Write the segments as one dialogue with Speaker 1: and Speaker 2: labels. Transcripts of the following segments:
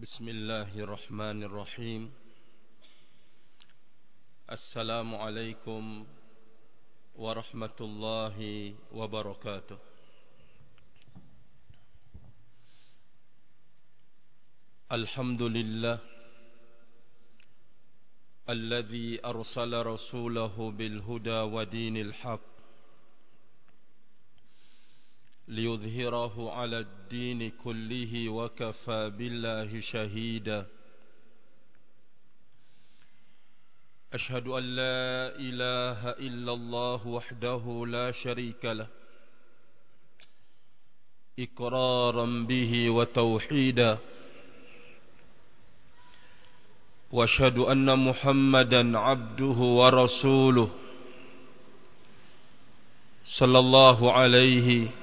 Speaker 1: بسم الله الرحمن الرحيم. السلام عليكم ورحمة الله وبركاته. الحمد لله الذي أرسل رسوله بالهدى ودين الحق ليظهره على الدين كله وكفى بالله شهيدا. أشهد أن لا إله إلا الله وحده لا شريك له إقرارا به وتوحيدا. وأشهد أن محمدا عبده ورسوله صلى الله عليه وسلم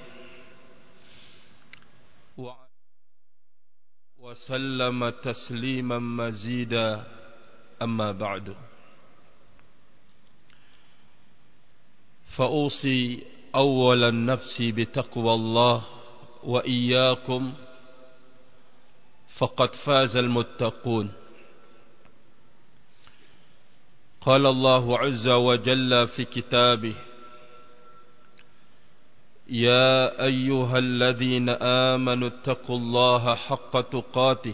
Speaker 1: تسليما مزيدا. أما بعد. فأوصي أولا نفسي بتقوى الله وإياكم. فقد فاز المتقون. قال الله عز وجل في كتابه يا أيها الذين آمنوا اتقوا الله حق تقاته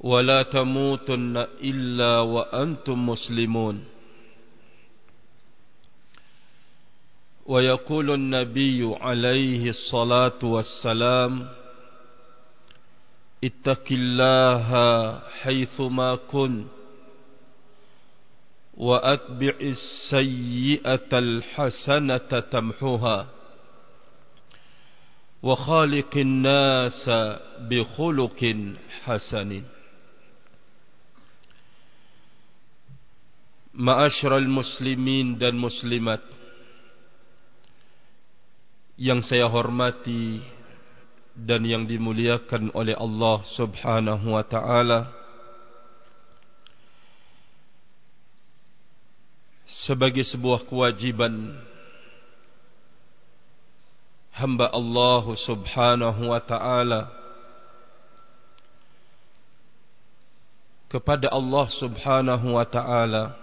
Speaker 1: ولا تموتن إلا وأنتم مسلمون. ويقول النبي عليه الصلاة والسلام اتق الله حيثما كنت وأتبع السيئة الحسنة تمحوها وخالق الناس بخلق حسن معاشر المسلمين dan muslimat yang saya hormati dan yang dimuliakan oleh Allah Subhanahu wa taala sebagai sebuah kewajiban hamba Allah Subhanahu wa taala kepada Allah Subhanahu wa taala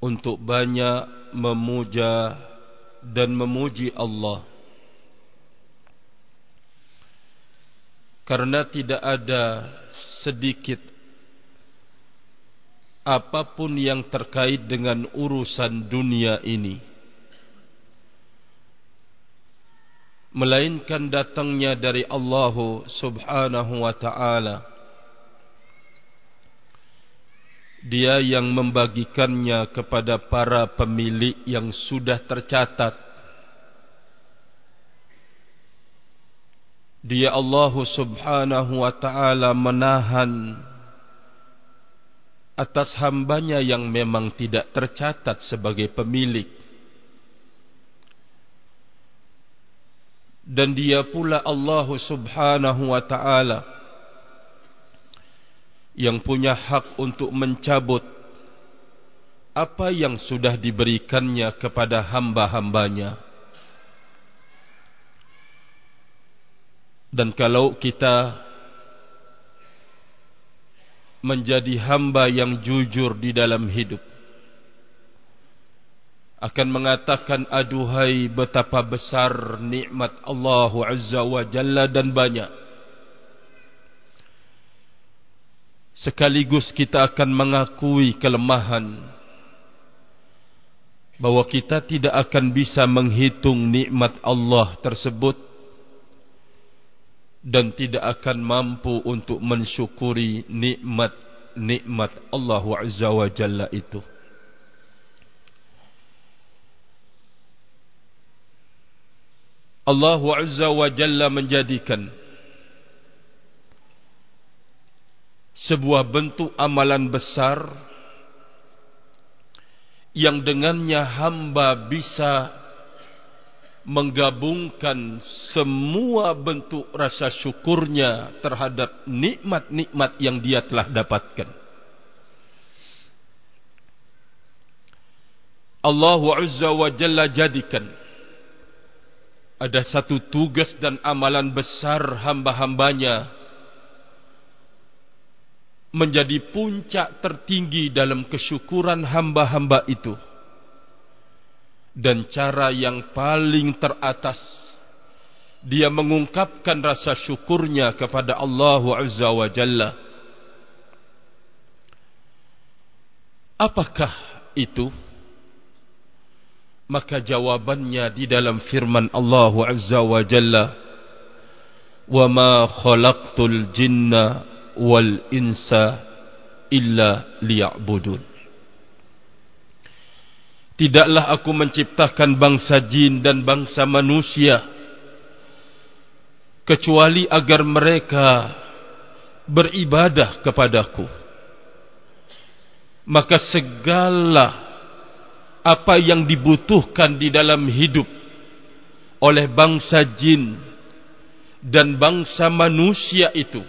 Speaker 1: untuk banyak memuja dan memuji Allah. Karena tidak ada sedikit apapun yang terkait dengan urusan dunia ini melainkan datangnya dari Allah Subhanahu wa taala Dia yang membagikannya kepada para pemilik yang sudah tercatat. Dia Allah subhanahu wa ta'ala menahan atas hambanya yang memang tidak tercatat sebagai pemilik. Dan dia pula Allah subhanahu wa ta'ala yang punya hak untuk mencabut apa yang sudah diberikannya kepada hamba-hambanya. Dan kalau kita menjadi hamba yang jujur di dalam hidup, akan mengatakan aduhai betapa besar nikmat Allah Azza wa Jalla dan banyak. sekaligus kita akan mengakui kelemahan bahwa kita tidak akan bisa menghitung nikmat Allah tersebut dan tidak akan mampu untuk mensyukuri nikmat-nikmat Allah Azza wa Jalla itu. Allah Azza wa Jalla menjadikan sebuah bentuk amalan besar yang dengannya hamba bisa menggabungkan semua bentuk rasa syukurnya terhadap nikmat-nikmat yang dia telah dapatkan. Allah Azza wa Jalla jadikan ada satu tugas dan amalan besar hamba-hambanya menjadi puncak tertinggi dalam kesyukuran hamba-hamba itu dan cara yang paling teratas. Dia mengungkapkan rasa syukurnya kepada Allah Azza wa Jalla. Apakah itu? Maka jawabannya di dalam firman Allah Azza wa Jalla wa ma khalaqtul jinna wal insa illa liya'budun Tidaklah aku menciptakan bangsa jin dan bangsa manusia kecuali agar mereka beribadah kepadaku. Maka segala apa yang dibutuhkan di dalam hidup oleh bangsa jin dan bangsa manusia itu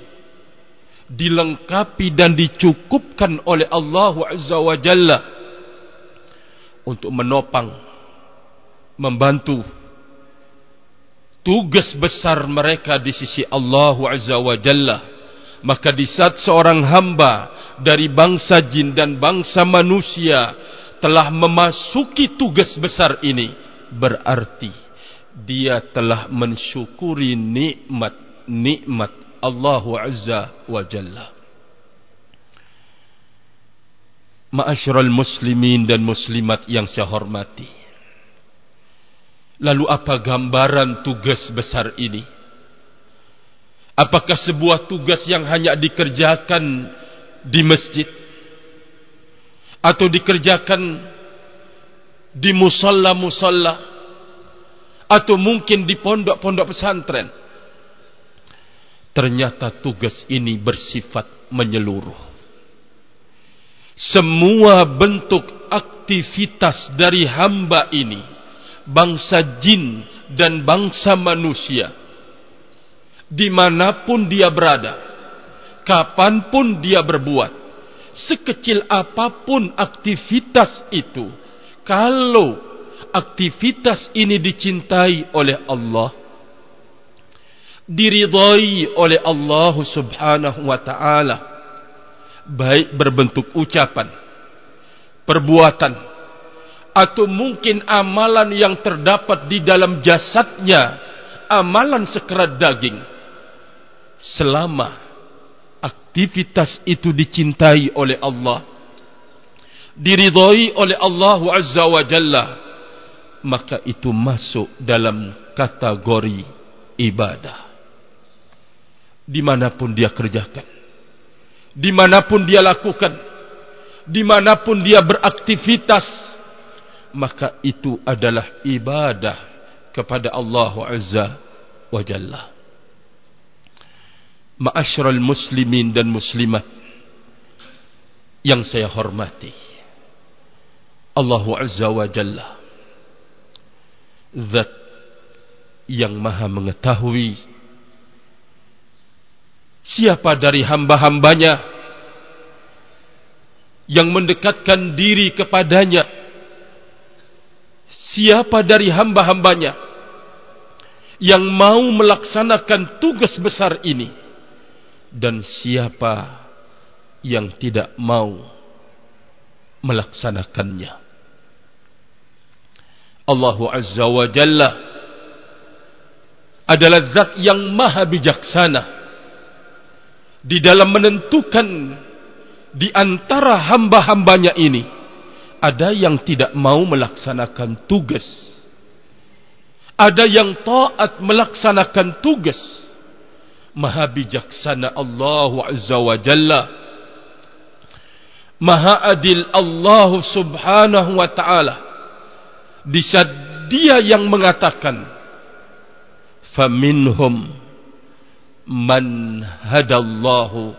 Speaker 1: dilengkapi dan dicukupkan oleh Allah Azza wa Jalla untuk menopang membantu tugas besar mereka di sisi Allah Azza wa Jalla maka di saat seorang hamba dari bangsa jin dan bangsa manusia telah memasuki tugas besar ini berarti dia telah mensyukuri nikmat-nikmat Allah Azza wa Jalla. Ma'asyiral muslimin dan muslimat yang saya hormati. Lalu apa gambaran tugas besar ini? Apakah sebuah tugas yang hanya dikerjakan di masjid atau dikerjakan di musalla-musalla atau mungkin di pondok-pondok pesantren? ternyata tugas ini bersifat menyeluruh. Semua bentuk aktivitas dari hamba ini, bangsa jin dan bangsa manusia, dimanapun dia berada, kapanpun dia berbuat, sekecil apapun aktivitas itu, kalau aktivitas ini dicintai oleh Allah, diridai oleh Allah Subhanahu wa taala baik berbentuk ucapan perbuatan atau mungkin amalan yang terdapat di dalam jasadnya amalan sekerat daging. Selama aktivitas itu dicintai oleh Allah diridai oleh Allah Azza wa Jalla maka itu masuk dalam kategori ibadah. Dimanapun dia kerjakan, dimanapun dia lakukan, dimanapun dia beraktivitas, maka itu adalah ibadah kepada Allah Azza wa Jalla. Ma'asyiral muslimin dan muslimat yang saya hormati. Allah Azza wa Jalla Zat yang maha mengetahui Siapa dari hamba-hambanya yang mendekatkan diri kepadanya? Siapa dari hamba-hambanya yang mau melaksanakan tugas besar ini? Dan siapa yang tidak mau melaksanakannya? Allah Azza wa Jalla adalah zat yang maha bijaksana di dalam menentukan di antara hamba-hambanya ini ada yang tidak mau melaksanakan tugas. Ada yang taat melaksanakan tugas. Maha bijaksana Allah azza wa jalla. Maha adil Allah subhanahu wa taala. Di dia yang mengatakan faminhum man hadallahu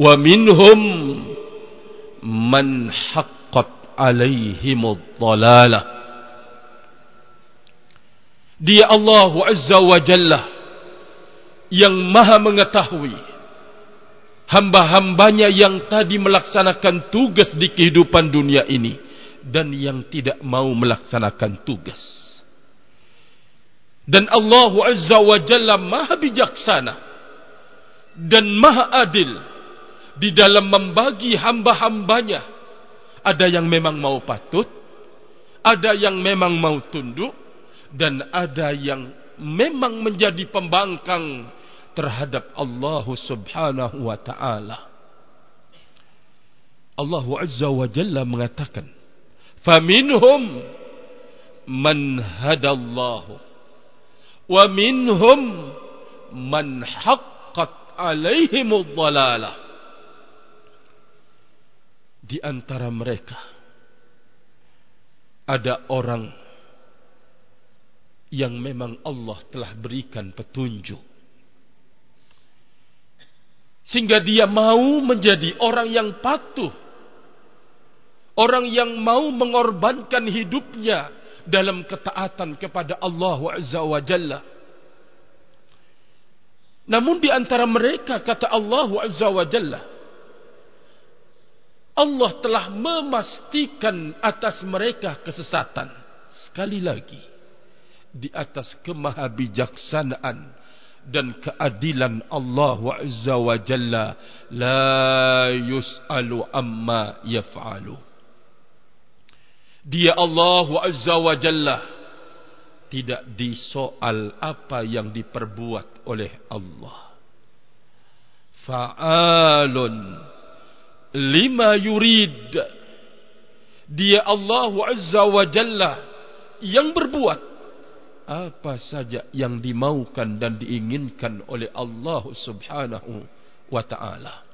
Speaker 1: wa minhum man haqqat alaihimud dalalah dia Allah azza wa jalla yang maha mengetahui hamba-hambanya yang tadi melaksanakan tugas di kehidupan dunia ini dan yang tidak mau melaksanakan tugas Dan Allah Azza wa Jalla maha bijaksana dan maha adil di dalam membagi hamba-hambanya. Ada yang memang mau patut, ada yang memang mau tunduk, dan ada yang memang menjadi pembangkang terhadap Allah Subhanahu wa taala. Allah Azza wa Jalla mengatakan, "Faminhum man hadallahu wa minhum man haqqat alaihimud dhalalah." Di antara mereka ada orang yang memang Allah telah berikan petunjuk. Sehingga dia mau menjadi orang yang patuh. Orang yang mau mengorbankan hidupnya dalam ketaatan kepada Allah Azza wa Jalla. Namun di antara mereka kata Allah Azza wa Jalla Allah telah memastikan atas mereka kesesatan. Sekali lagi di atas kemahabijaksanaan dan keadilan Allah azza wa jalla la yus'alu amma yaf'alu dia Allah azza wa jalla. Tidak disoal apa yang diperbuat oleh Allah. Fa'alun lima yurid. Dia Allah azza wa jalla yang berbuat apa saja yang dimaukan dan diinginkan oleh Allah Subhanahu wa taala.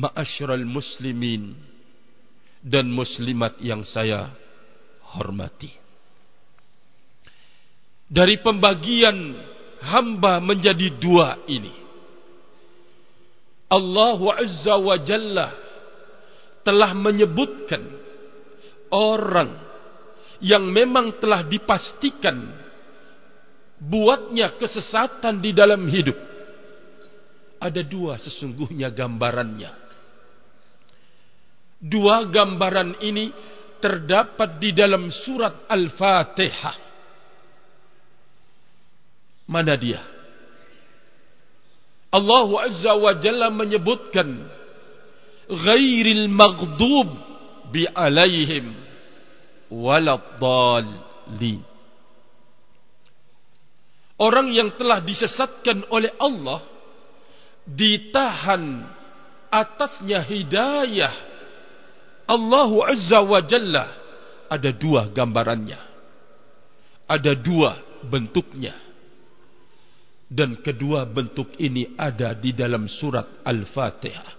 Speaker 1: Ma'asyiral muslimin dan muslimat yang saya hormati. Dari pembagian hamba menjadi dua ini. Allah Azza wa Jalla telah menyebutkan orang yang memang telah dipastikan buatnya kesesatan di dalam hidup. Ada dua sesungguhnya gambarannya. Dua gambaran ini terdapat di dalam surat Al-Fatihah. Mana dia? Allah Azza wa Jalla menyebutkan ghairil maghdub bi alaihim waladhalin. Orang yang telah disesatkan oleh Allah ditahan atasnya hidayah Allah Azza wa Jalla ada dua gambarannya. Ada dua bentuknya. Dan kedua bentuk ini ada di dalam surat Al-Fatihah.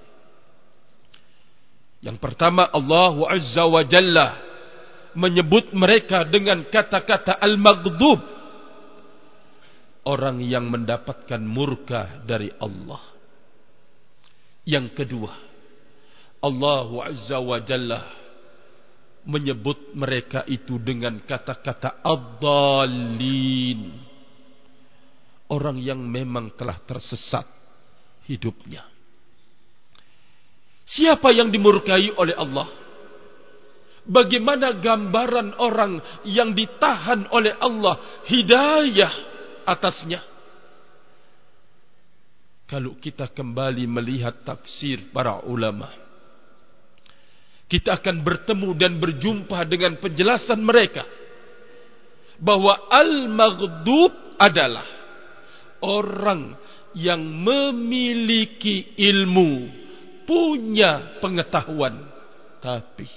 Speaker 1: Yang pertama Allah Azza wa Jalla menyebut mereka dengan kata-kata al-maghdub orang yang mendapatkan murka dari Allah yang kedua Allah azza wa jalla menyebut mereka itu dengan kata-kata ad-dallin. Orang yang memang telah tersesat hidupnya. Siapa yang dimurkai oleh Allah? Bagaimana gambaran orang yang ditahan oleh Allah hidayah atasnya? Kalau kita kembali melihat tafsir para ulama, kita akan bertemu dan berjumpa dengan penjelasan mereka bahwa al-maghdub adalah orang yang memiliki ilmu, punya pengetahuan, tapi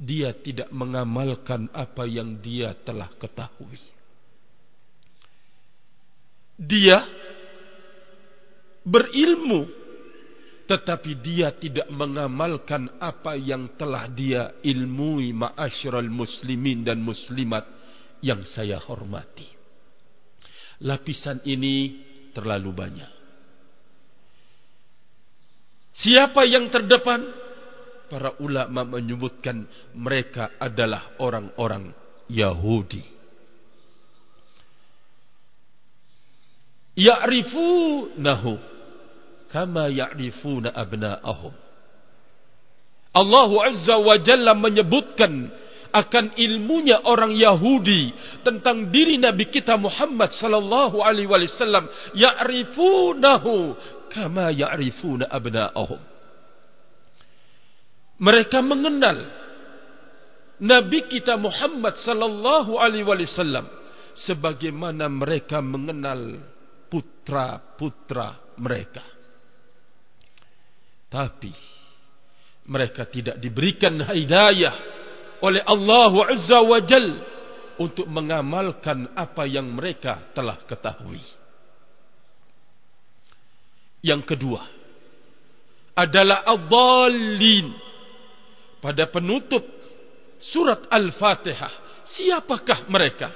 Speaker 1: dia tidak mengamalkan apa yang dia telah ketahui. Dia berilmu tetapi dia tidak mengamalkan apa yang telah dia ilmui ma'asyiral muslimin dan muslimat yang saya hormati. Lapisan ini terlalu banyak. Siapa yang terdepan? para ulama menyebutkan mereka adalah orang-orang Yahudi. Ya'rifunahu kama ya'rifuna abna'ahum. Allah Azza wa Jalla menyebutkan akan ilmunya orang Yahudi tentang diri Nabi kita Muhammad sallallahu alaihi wasallam ya'rifunahu kama ya'rifuna abna'ahum mereka mengenal Nabi kita Muhammad sallallahu alaihi wasallam sebagaimana mereka mengenal putra-putra mereka tapi mereka tidak diberikan hidayah oleh Allah Azza wa Jal untuk mengamalkan apa yang mereka telah ketahui. Yang kedua adalah ad-dallin pada penutup surat Al-Fatihah. Siapakah mereka?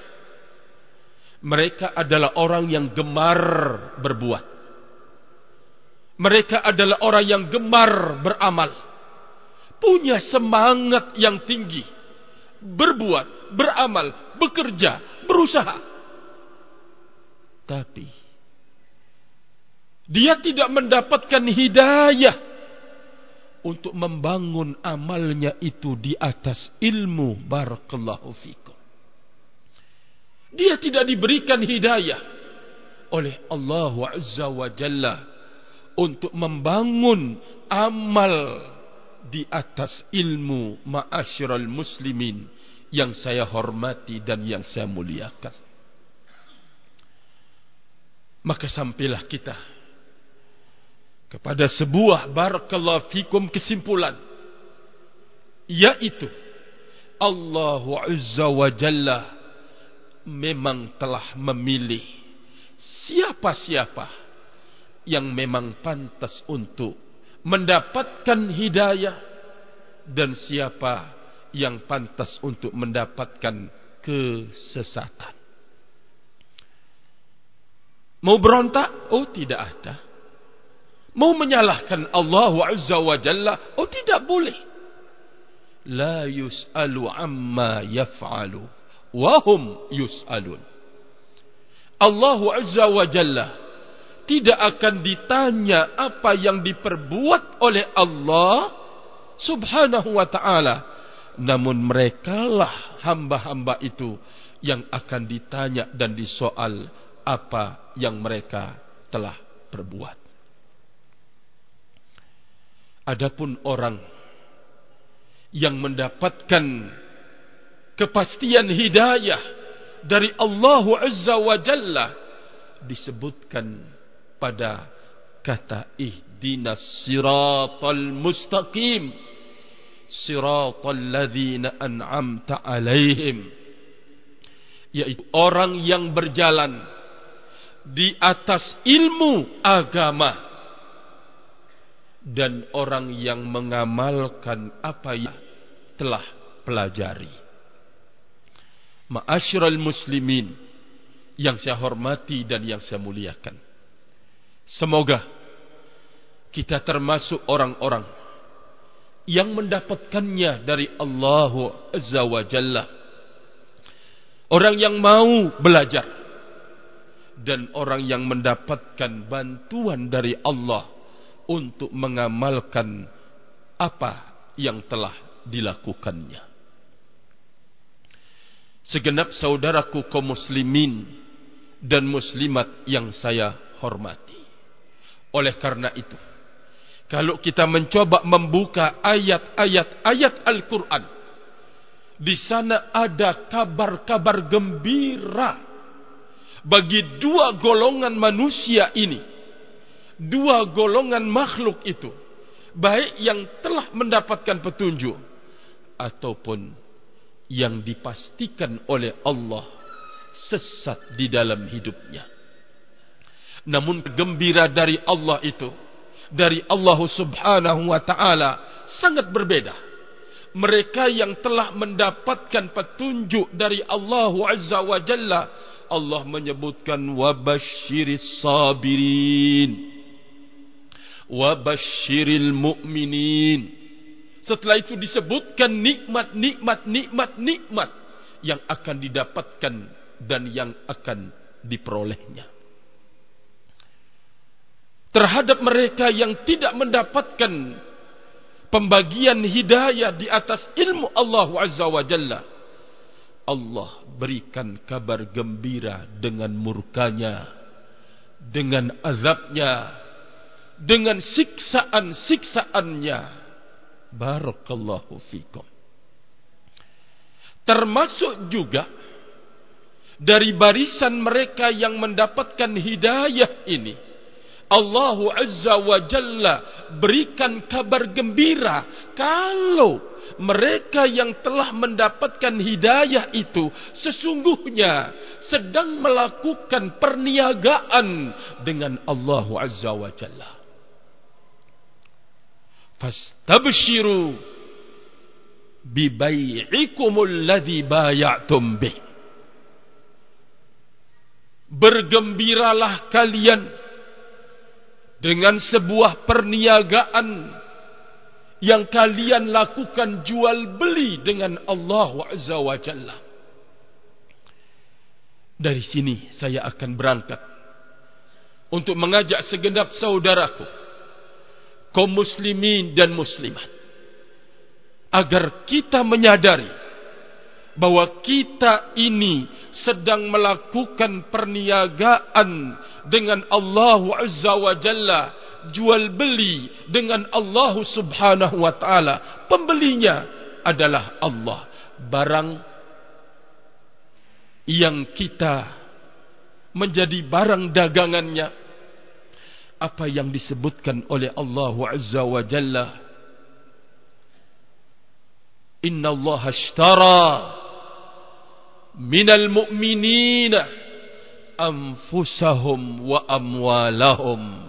Speaker 1: Mereka adalah orang yang gemar berbuat. Mereka adalah orang yang gemar beramal. Punya semangat yang tinggi berbuat, beramal, bekerja, berusaha. Tapi dia tidak mendapatkan hidayah untuk membangun amalnya itu di atas ilmu barakallahu fikum. Dia tidak diberikan hidayah oleh Allah Azza wa Jalla untuk membangun amal di atas ilmu ma'asyiral muslimin yang saya hormati dan yang saya muliakan. Maka sampailah kita kepada sebuah barakallahu fikum kesimpulan yaitu Allah Azza wa Jalla memang telah memilih siapa-siapa yang memang pantas untuk mendapatkan hidayah dan siapa yang pantas untuk mendapatkan kesesatan. Mau berontak? Oh tidak ada. Mau menyalahkan Allah Azza wa Jalla? Oh tidak boleh. La yus'alu amma yaf'alu. Wahum yus'alun. Allah Azza wa Jalla tidak akan ditanya apa yang diperbuat oleh Allah subhanahu wa ta'ala. Namun merekalah hamba-hamba itu yang akan ditanya dan disoal apa yang mereka telah perbuat. Adapun orang yang mendapatkan kepastian hidayah dari Allah Azza wa Jalla disebutkan pada kata ihdinas siratal mustaqim. Siratal ladzina an'amta alaihim. Yaitu orang yang berjalan di atas ilmu agama dan orang yang mengamalkan apa yang telah pelajari. Ma'asyiral muslimin yang saya hormati dan yang saya muliakan Semoga kita termasuk orang-orang yang mendapatkannya dari Allah Azza wa Jalla. Orang yang mau belajar dan orang yang mendapatkan bantuan dari Allah untuk mengamalkan apa yang telah dilakukannya. Segenap saudaraku kaum muslimin dan muslimat yang saya hormati. Oleh karena itu, kalau kita mencoba membuka ayat-ayat ayat Al-Quran, di sana ada kabar-kabar gembira bagi dua golongan manusia ini, dua golongan makhluk itu, baik yang telah mendapatkan petunjuk ataupun yang dipastikan oleh Allah sesat di dalam hidupnya. Namun gembira dari Allah itu dari Allah Subhanahu wa taala sangat berbeda. Mereka yang telah mendapatkan petunjuk dari Allah Azza wa Jalla Allah menyebutkan wabasyiris sabirin. Wabashiril mu'minin. Setelah itu disebutkan nikmat nikmat nikmat nikmat yang akan didapatkan dan yang akan diperolehnya terhadap mereka yang tidak mendapatkan pembagian hidayah di atas ilmu Allah Azza wa Jalla Allah berikan kabar gembira dengan murkanya, dengan azabnya, dengan siksaan-siksaannya. Barakallahu fikum. Termasuk juga dari barisan mereka yang mendapatkan hidayah ini. Allah Azza wa Jalla berikan kabar gembira kalau mereka yang telah mendapatkan hidayah itu sesungguhnya sedang melakukan perniagaan dengan Allah Azza wa Jalla. Fastabshiru bi bai'ikumul ladzi bay'atum bih. Bergembiralah kalian dengan sebuah perniagaan yang kalian lakukan jual beli dengan Allah Azza wa Jalla. Dari sini saya akan berangkat untuk mengajak segenap saudaraku kaum muslimin dan muslimat agar kita menyadari bahawa kita ini sedang melakukan perniagaan dengan Allah Azza wa Jalla jual beli dengan Allah Subhanahu wa taala. Pembelinya adalah Allah. Barang yang kita menjadi barang dagangannya apa yang disebutkan oleh Allah Azza wa Jalla? Inna Allah ashtara minal mu'minina anfusahum wa amwalahum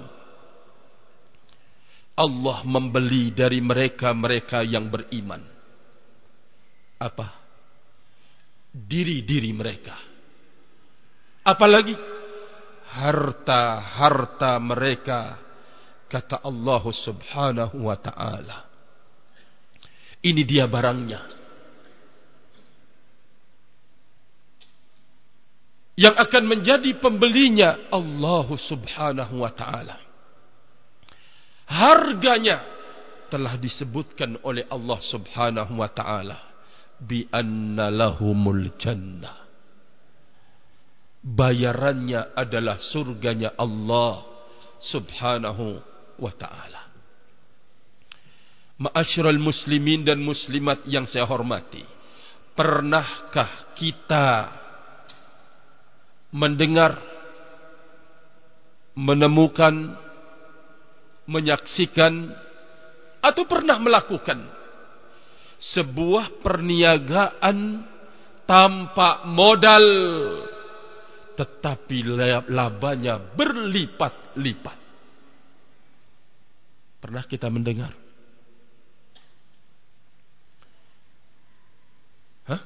Speaker 1: Allah membeli dari mereka-mereka yang beriman. Apa? Diri-diri mereka. Apalagi harta-harta mereka kata Allah Subhanahu wa taala. Ini dia barangnya. Yang akan menjadi pembelinya Allah Subhanahu wa taala. Harganya telah disebutkan oleh Allah Subhanahu wa taala bi anna lahumul jannah. Bayarannya adalah surganya Allah Subhanahu wa taala. Ma'asyiral muslimin dan muslimat yang saya hormati pernahkah kita mendengar menemukan menyaksikan atau pernah melakukan sebuah perniagaan tanpa modal tetapi labanya berlipat-lipat. Pernah kita mendengar? Hah?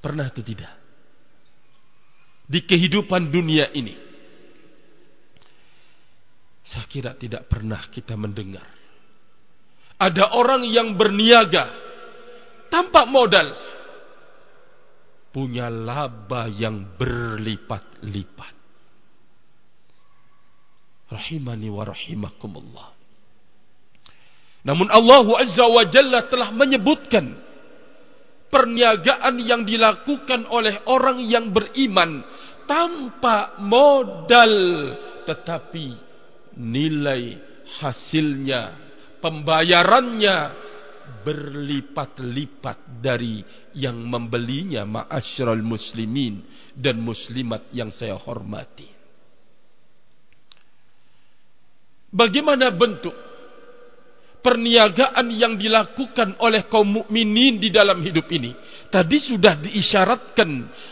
Speaker 1: Pernah atau tidak? Di kehidupan dunia ini, saya kira tidak pernah kita mendengar. Ada orang yang berniaga tanpa modal. Punya laba yang berlipat-lipat. Rahimani wa rahimakumullah. Namun Allah Azza wa Jalla telah menyebutkan perniagaan yang dilakukan oleh orang yang beriman tanpa modal tetapi nilai hasilnya, pembayarannya berlipat-lipat dari yang membelinya ma'asyiral muslimin dan muslimat yang saya hormati. Bagaimana bentuk perniagaan yang dilakukan oleh kaum mukminin di dalam hidup ini? Tadi sudah diisyaratkan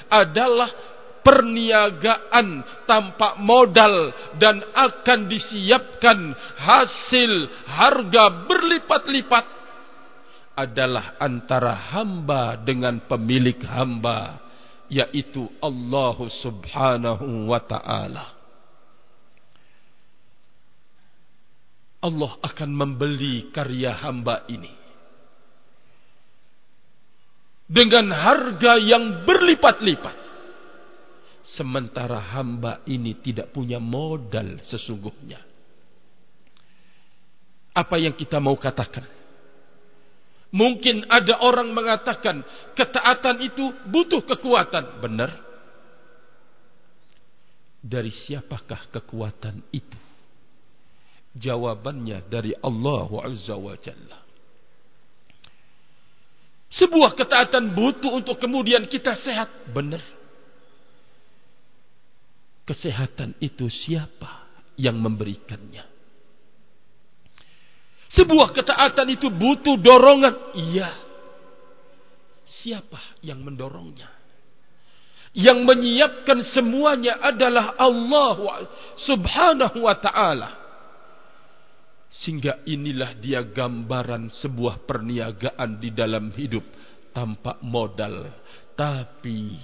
Speaker 1: adalah perniagaan tanpa modal dan akan disiapkan hasil harga berlipat-lipat adalah antara hamba dengan pemilik hamba yaitu Allah Subhanahu wa taala. Allah akan membeli karya hamba ini dengan harga yang berlipat-lipat sementara hamba ini tidak punya modal sesungguhnya. Apa yang kita mau katakan? Mungkin ada orang mengatakan ketaatan itu butuh kekuatan. Benar? Dari siapakah kekuatan itu? Jawabannya dari Allah Azza wa Jalla. Sebuah ketaatan butuh untuk kemudian kita sehat. Benar. Kesehatan itu siapa yang memberikannya? Sebuah ketaatan itu butuh dorongan. Iya. Siapa yang mendorongnya? Yang menyiapkan semuanya adalah Allah subhanahu wa ta'ala. Sehingga inilah dia gambaran sebuah perniagaan di dalam hidup tanpa modal. Tapi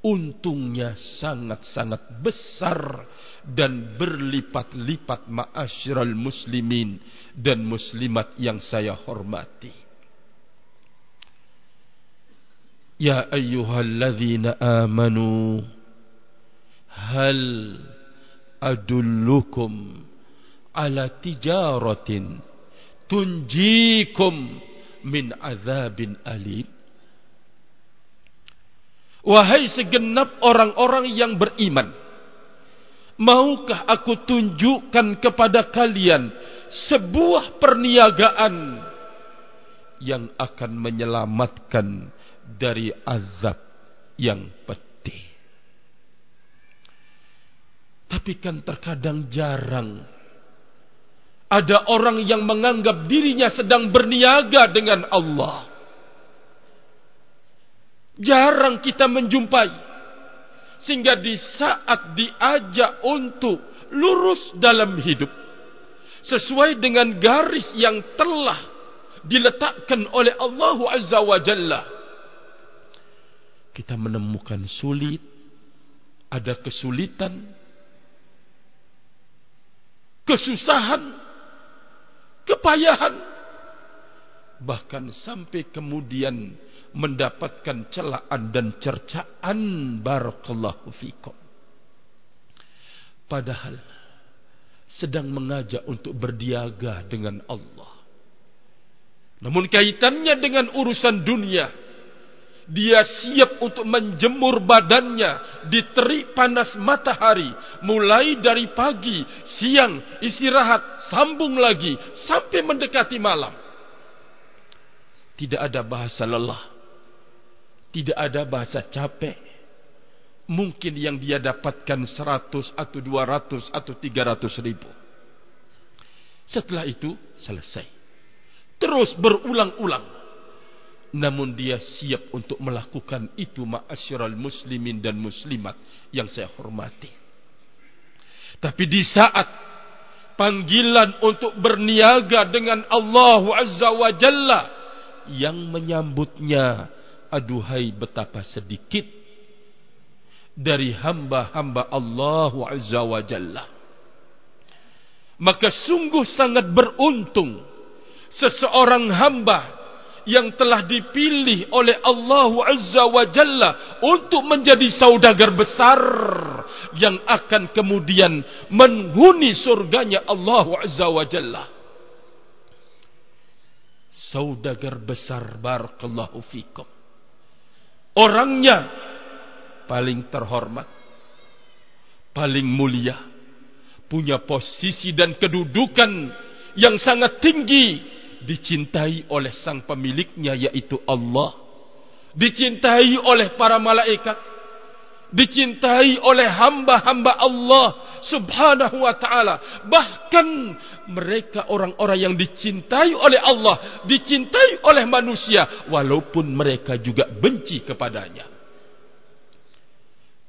Speaker 1: untungnya sangat-sangat besar dan berlipat-lipat ma'asyiral muslimin dan muslimat yang saya hormati. Ya ayyuhalladzina amanu hal adullukum ala tijaratin tunjikum min azabin alim Wahai segenap orang-orang yang beriman Maukah aku tunjukkan kepada kalian Sebuah perniagaan Yang akan menyelamatkan dari azab yang pedih Tapi kan terkadang jarang ada orang yang menganggap dirinya sedang berniaga dengan Allah. Jarang kita menjumpai. Sehingga di saat diajak untuk lurus dalam hidup. Sesuai dengan garis yang telah diletakkan oleh Allah Azza wa Jalla. Kita menemukan sulit. Ada kesulitan. Kesusahan kepayahan bahkan sampai kemudian mendapatkan celaan dan cercaan barakallahu fikum padahal sedang mengajak untuk berdiaga dengan Allah namun kaitannya dengan urusan dunia dia siap untuk menjemur badannya di terik panas matahari mulai dari pagi, siang, istirahat, sambung lagi sampai mendekati malam. Tidak ada bahasa lelah. Tidak ada bahasa capek. Mungkin yang dia dapatkan seratus atau dua ratus atau tiga ratus ribu. Setelah itu selesai. Terus berulang-ulang namun dia siap untuk melakukan itu ma'asyiral muslimin dan muslimat yang saya hormati. Tapi di saat panggilan untuk berniaga dengan Allah Azza wa Jalla yang menyambutnya aduhai betapa sedikit dari hamba-hamba Allah Azza wa Jalla. Maka sungguh sangat beruntung seseorang hamba yang telah dipilih oleh Allah Azza wa Jalla untuk menjadi saudagar besar yang akan kemudian menghuni surganya Allah Azza wa Jalla. Saudagar besar barakallahu fikum. Orangnya paling terhormat, paling mulia, punya posisi dan kedudukan yang sangat tinggi dicintai oleh sang pemiliknya yaitu Allah. Dicintai oleh para malaikat dicintai oleh hamba-hamba Allah subhanahu wa ta'ala bahkan mereka orang-orang yang dicintai oleh Allah dicintai oleh manusia walaupun mereka juga benci kepadanya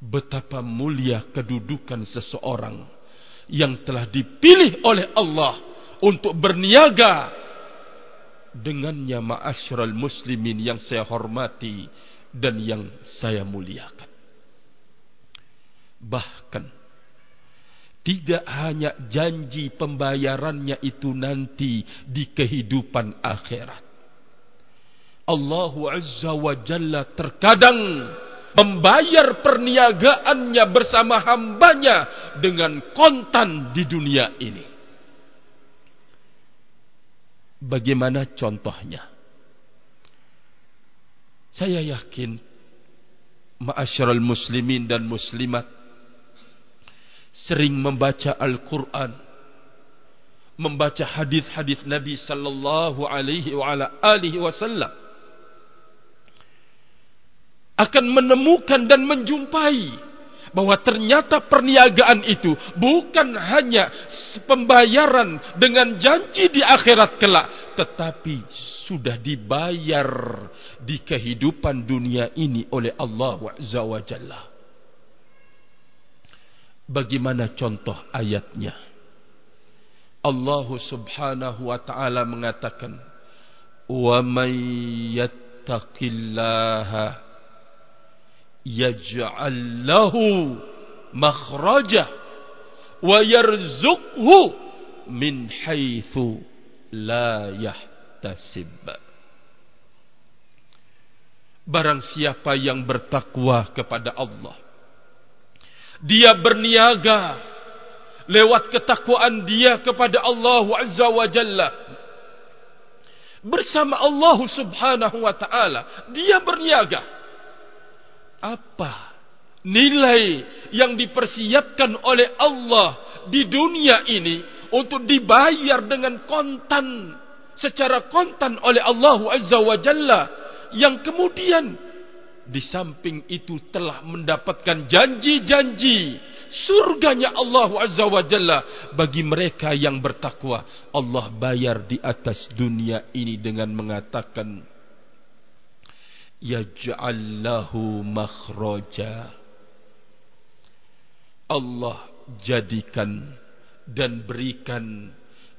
Speaker 1: betapa mulia kedudukan seseorang yang telah dipilih oleh Allah untuk berniaga dengannya ma'asyiral muslimin yang saya hormati dan yang saya muliakan. Bahkan tidak hanya janji pembayarannya itu nanti di kehidupan akhirat. Allah Azza wa Jalla terkadang membayar perniagaannya bersama hambanya dengan kontan di dunia ini. Bagaimana contohnya? Saya yakin ma'asyiral muslimin dan muslimat sering membaca Al-Qur'an membaca hadis-hadis Nabi sallallahu alaihi wa ala alihi wasallam akan menemukan dan menjumpai bahwa ternyata perniagaan itu bukan hanya pembayaran dengan janji di akhirat kelak tetapi sudah dibayar di kehidupan dunia ini oleh Allah Azza wa Jalla bagaimana contoh ayatnya? Allah Subhanahu wa taala mengatakan wa may yattaqillaha yaj'al lahu makhraja wa yarzuqhu min haitsu la yahtasib. Barang siapa yang bertakwa kepada Allah dia berniaga lewat ketakwaan dia kepada Allah Azza wa Jalla. Bersama Allah Subhanahu wa taala dia berniaga. Apa nilai yang dipersiapkan oleh Allah di dunia ini untuk dibayar dengan kontan secara kontan oleh Allah Azza wa Jalla? Yang kemudian di samping itu telah mendapatkan janji-janji surganya Allah Azza wa Jalla bagi mereka yang bertakwa. Allah bayar di atas dunia ini dengan mengatakan yaj'al lahu makhraja. Allah jadikan dan berikan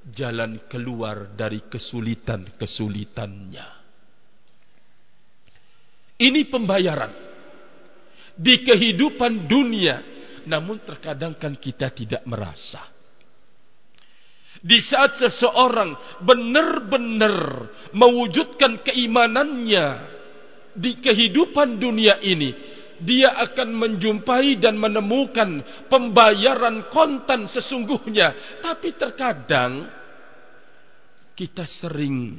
Speaker 1: jalan keluar dari kesulitan-kesulitannya ini pembayaran. Di kehidupan dunia namun terkadang kan kita tidak merasa. Di saat seseorang benar-benar mewujudkan keimanannya di kehidupan dunia ini dia akan menjumpai dan menemukan pembayaran kontan sesungguhnya. Tapi terkadang kita sering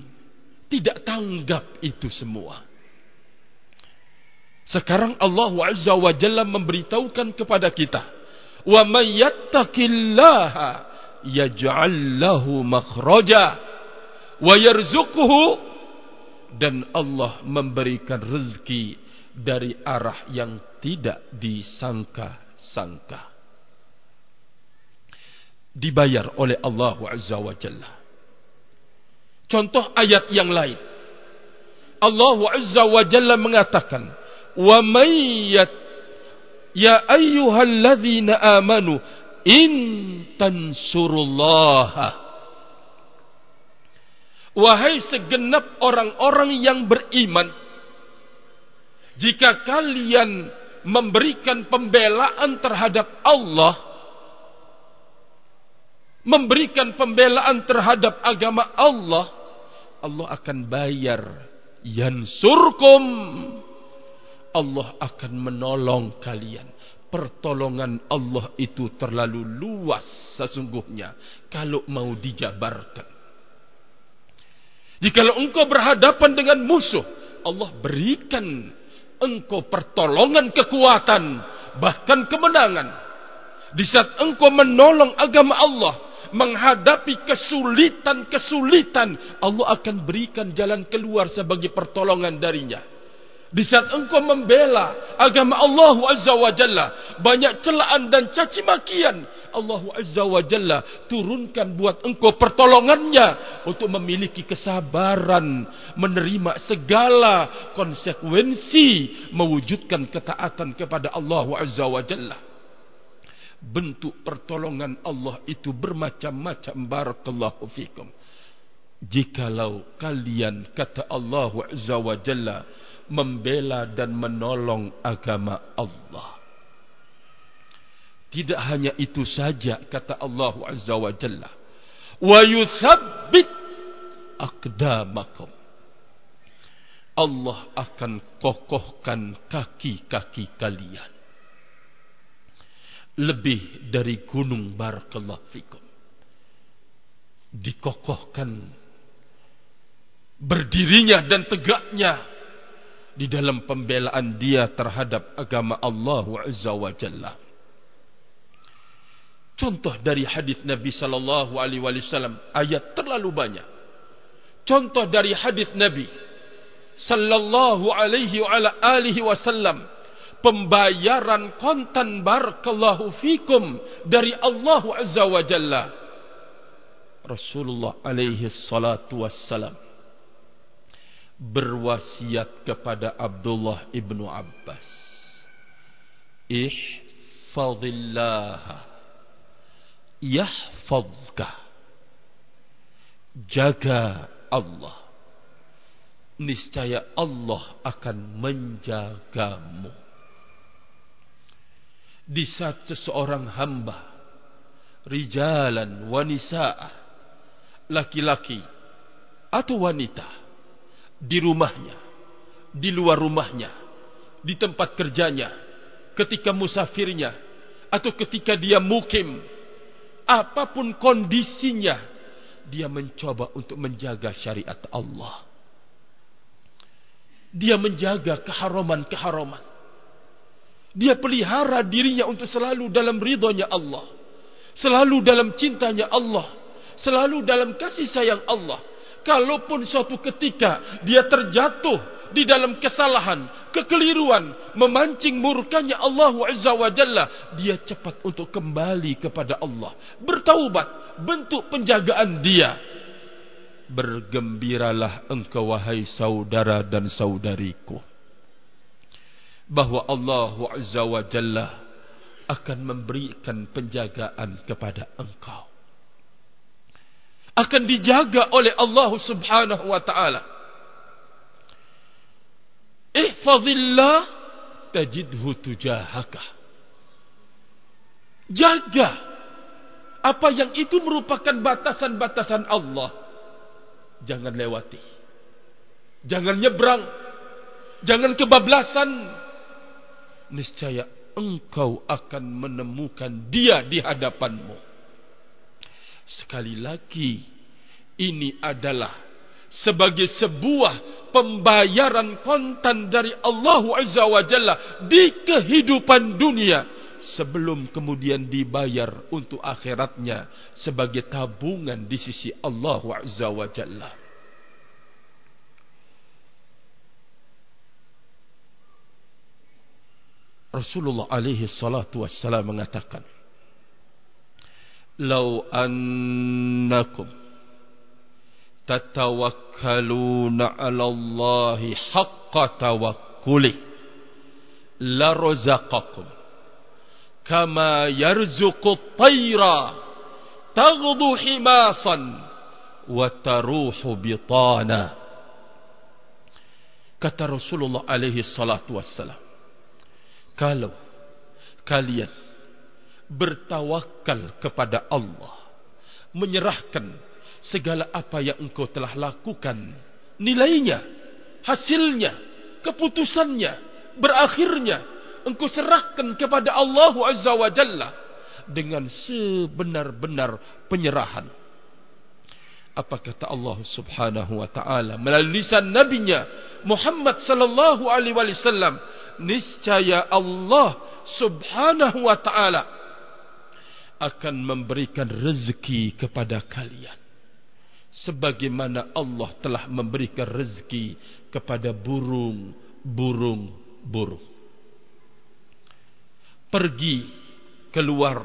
Speaker 1: tidak tanggap itu semua sekarang Allah Azza wa Jalla memberitahukan kepada kita wa may yattaqillaha yaj'al lahu makhraja wa yarzuquhu dan Allah memberikan rezeki dari arah yang tidak disangka-sangka. Dibayar oleh Allah Azza wa Jalla. Contoh ayat yang lain. Allah Azza wa Jalla mengatakan, "Wa mayyat ya ayyuhalladzina amanu in tansurullaha" Wahai segenap orang-orang yang beriman Jika kalian memberikan pembelaan terhadap Allah Memberikan pembelaan terhadap agama Allah Allah akan bayar. Yansurkum Allah akan menolong kalian Pertolongan Allah itu terlalu luas sesungguhnya Kalau mau dijabarkan Jika engkau berhadapan dengan musuh, Allah berikan engkau pertolongan kekuatan, bahkan kemenangan. Di saat engkau menolong agama Allah, menghadapi kesulitan-kesulitan, Allah akan berikan jalan keluar sebagai pertolongan darinya. Di saat engkau membela agama Allah Azza wa Jalla, banyak celaan dan caci makian, Allah Azza wa Jalla turunkan buat engkau pertolongannya untuk memiliki kesabaran menerima segala konsekuensi mewujudkan ketaatan kepada Allah Azza wa Jalla. Bentuk pertolongan Allah itu bermacam-macam barakallahu fikum. Jikalau kalian kata Allah Azza wa Jalla membela dan menolong agama Allah. Tidak hanya itu saja kata Allah Azza wa Jalla. Wa yuthabbit aqdamakum. Allah akan kokohkan kaki-kaki kalian. Lebih dari gunung barakallahu fikum. Dikokohkan berdirinya dan tegaknya di dalam pembelaan dia terhadap agama Allah Azza wa Jalla. Contoh dari hadis Nabi sallallahu alaihi wasallam ayat terlalu banyak. Contoh dari hadis Nabi sallallahu alaihi wa alihi wasallam pembayaran kontan barakallahu fikum dari Allah Azza wa Jalla. Rasulullah alaihi salatu wassalam berwasiat kepada Abdullah ibnu Abbas. Ihfadillah yahfadka. Jaga Allah. Niscaya Allah akan menjagamu. Di saat seseorang hamba, rijalan wanisa'ah, laki-laki atau wanita, di rumahnya, di luar rumahnya, di tempat kerjanya, ketika musafirnya, atau ketika dia mukim, apapun kondisinya, dia mencoba untuk menjaga syariat Allah. Dia menjaga keharaman-keharaman. Dia pelihara dirinya untuk selalu dalam ridhonya Allah. Selalu dalam cintanya Allah. Selalu dalam kasih sayang Allah. Kalaupun suatu ketika dia terjatuh di dalam kesalahan, kekeliruan, memancing murkanya Allah Azza wa Jalla, dia cepat untuk kembali kepada Allah. Bertaubat, bentuk penjagaan dia. Bergembiralah engkau wahai saudara dan saudariku. Bahawa Allah Azza wa Jalla akan memberikan penjagaan kepada engkau. Akan dijaga oleh Allah subhanahu wa ta'ala. Ihfazillah tajidhu tujahaka. Jaga apa yang itu merupakan batasan-batasan Allah. Jangan lewati. Jangan nyebrang. Jangan kebablasan. Niscaya engkau akan menemukan dia di hadapanmu. Sekali lagi, ini adalah sebagai sebuah pembayaran kontan dari Allah Azza wa Jalla di kehidupan dunia sebelum kemudian dibayar untuk akhiratnya sebagai tabungan di sisi Allah Azza wa Jalla. Rasulullah alaihi salatu wassalam mengatakan Lau annakum tatawakkaluna 'ala Allah haqqa tawakkuli la razaqakum kama yarzuqu at-tayra taghdu himasan wa taruhu bitana kata Rasulullah alaihi salatu wassalam kalau kalian bertawakal kepada Allah. Menyerahkan segala apa yang engkau telah lakukan. Nilainya hasilnya keputusannya berakhirnya engkau serahkan kepada Allah Azza wa Jalla dengan sebenar-benar penyerahan. Apa kata Allah Subhanahu wa taala? Melalui lisan nabinya Muhammad sallallahu alaihi wasallam niscaya Allah Subhanahu wa taala akan memberikan rezeki kepada kalian sebagaimana Allah telah memberikan rezeki kepada burung-burung burung. Pergi keluar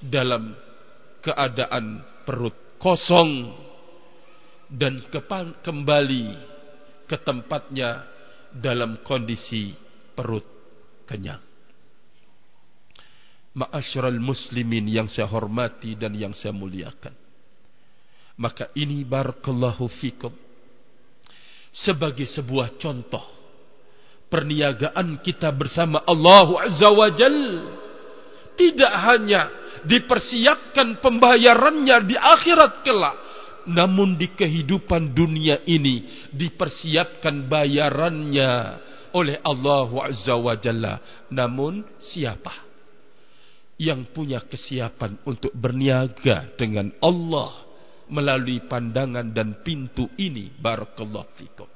Speaker 1: dalam keadaan perut kosong dan kembali ke tempatnya dalam kondisi perut kenyang. Ma'asyiral muslimin yang saya hormati dan yang saya muliakan. Maka ini barakallahu fikum. Sebagai sebuah contoh perniagaan kita bersama Allah Azza wa Jal tidak hanya dipersiapkan pembayarannya di akhirat kelak namun di kehidupan dunia ini dipersiapkan bayarannya oleh Allah Azza wa Jalla. Namun siapa yang punya kesiapan untuk berniaga dengan Allah melalui pandangan dan pintu ini barakallahu fikum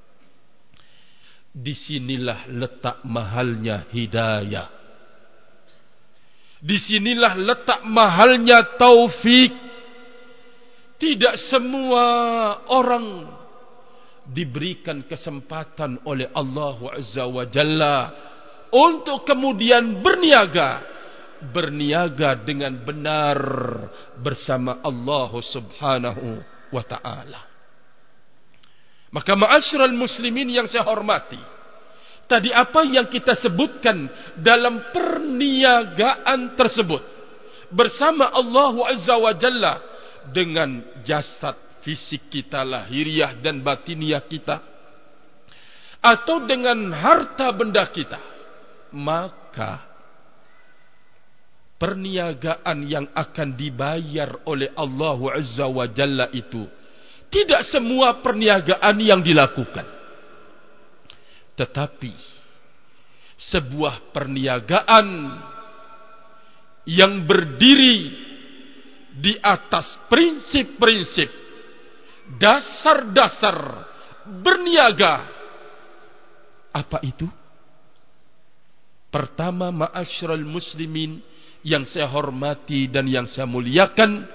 Speaker 1: disinilah letak mahalnya hidayah. Disinilah letak mahalnya taufik. Tidak semua orang diberikan kesempatan oleh Allah Azza wa Jalla untuk kemudian berniaga berniaga dengan benar bersama Allah Subhanahu wa taala. Maka ma'asyiral muslimin yang saya hormati, tadi apa yang kita sebutkan dalam perniagaan tersebut bersama Allah Azza wa Jalla dengan jasad fisik kita lahiriah dan batiniah kita atau dengan harta benda kita maka perniagaan yang akan dibayar oleh Allah Azza wa Jalla itu. Tidak semua perniagaan yang dilakukan. Tetapi sebuah perniagaan yang berdiri di atas prinsip-prinsip dasar-dasar berniaga. Apa itu? Pertama ma'asyiral muslimin yang saya hormati dan yang saya muliakan